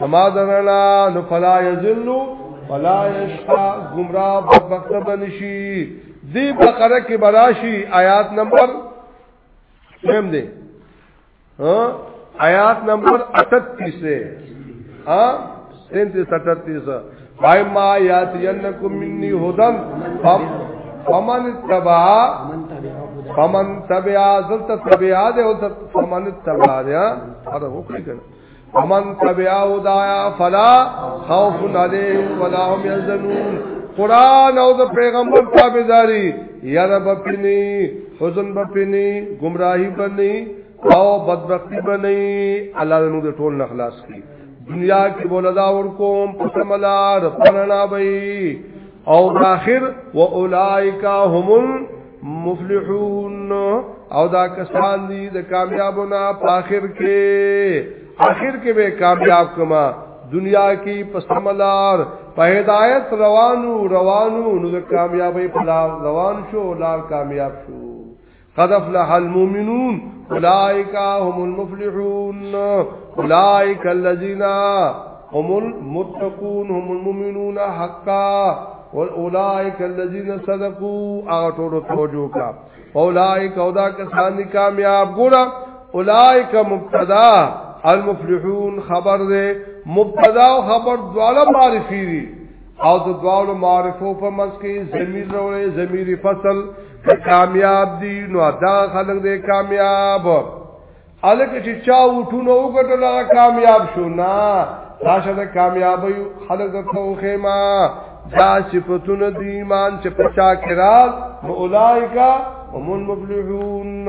فما ضللا نو فلا یذل ولا یشقا گمراه بدبخت بنشي دی بقره کې براشي آیات نمبر سم دی ها آیات نمبر 38 دی ها 37 بای ما یات ینکم منی هدن فمن تبع فمن تبع ذلت تبع ده فمن تبع ده هذا هو كده ومن تبع هدايا فلا خوف عليهم ولا هم يحزنون قران او د پیغمبر تابعداري یا رب پني حزن بپني گمراهي بني او بدبختی بني الله دې موږ ټول نه خلاص کړي دنیا کې بولدا ور کوم پسملار پرنا وي او داخر و اولائک هم المفلحون او دا کسان دي د کامیابونه په اخر کې اخر کې به کامیاب کما دنیا کې پسملار په هدایت روانو روانو نو د کامیابی په لار روان شو لار کامیاب شو قد افلح المؤمنون اولئک هم المفلحون اولئک الذین هم المتقون هم المؤمنون حقا اولائک الذین صدقوا هغه ټول توجه کا اولائک او دا کسان دي کامیاب ګورا اولائک مبتدا المفلحون خبر ده مبتدا او خبر دواړه معرفي دي او د دوالو معارفو په منځ کې زمير وروړي زمير فصل کامیاب دي نو دا خلک دې کامیاب الکه چې چا وټونه وګټل هغه کامیاب شو نه راشه د کامیابی خلک درته خېما دا صفاتونه د ایمان چې پچا کرال اولایکا هم المفلحون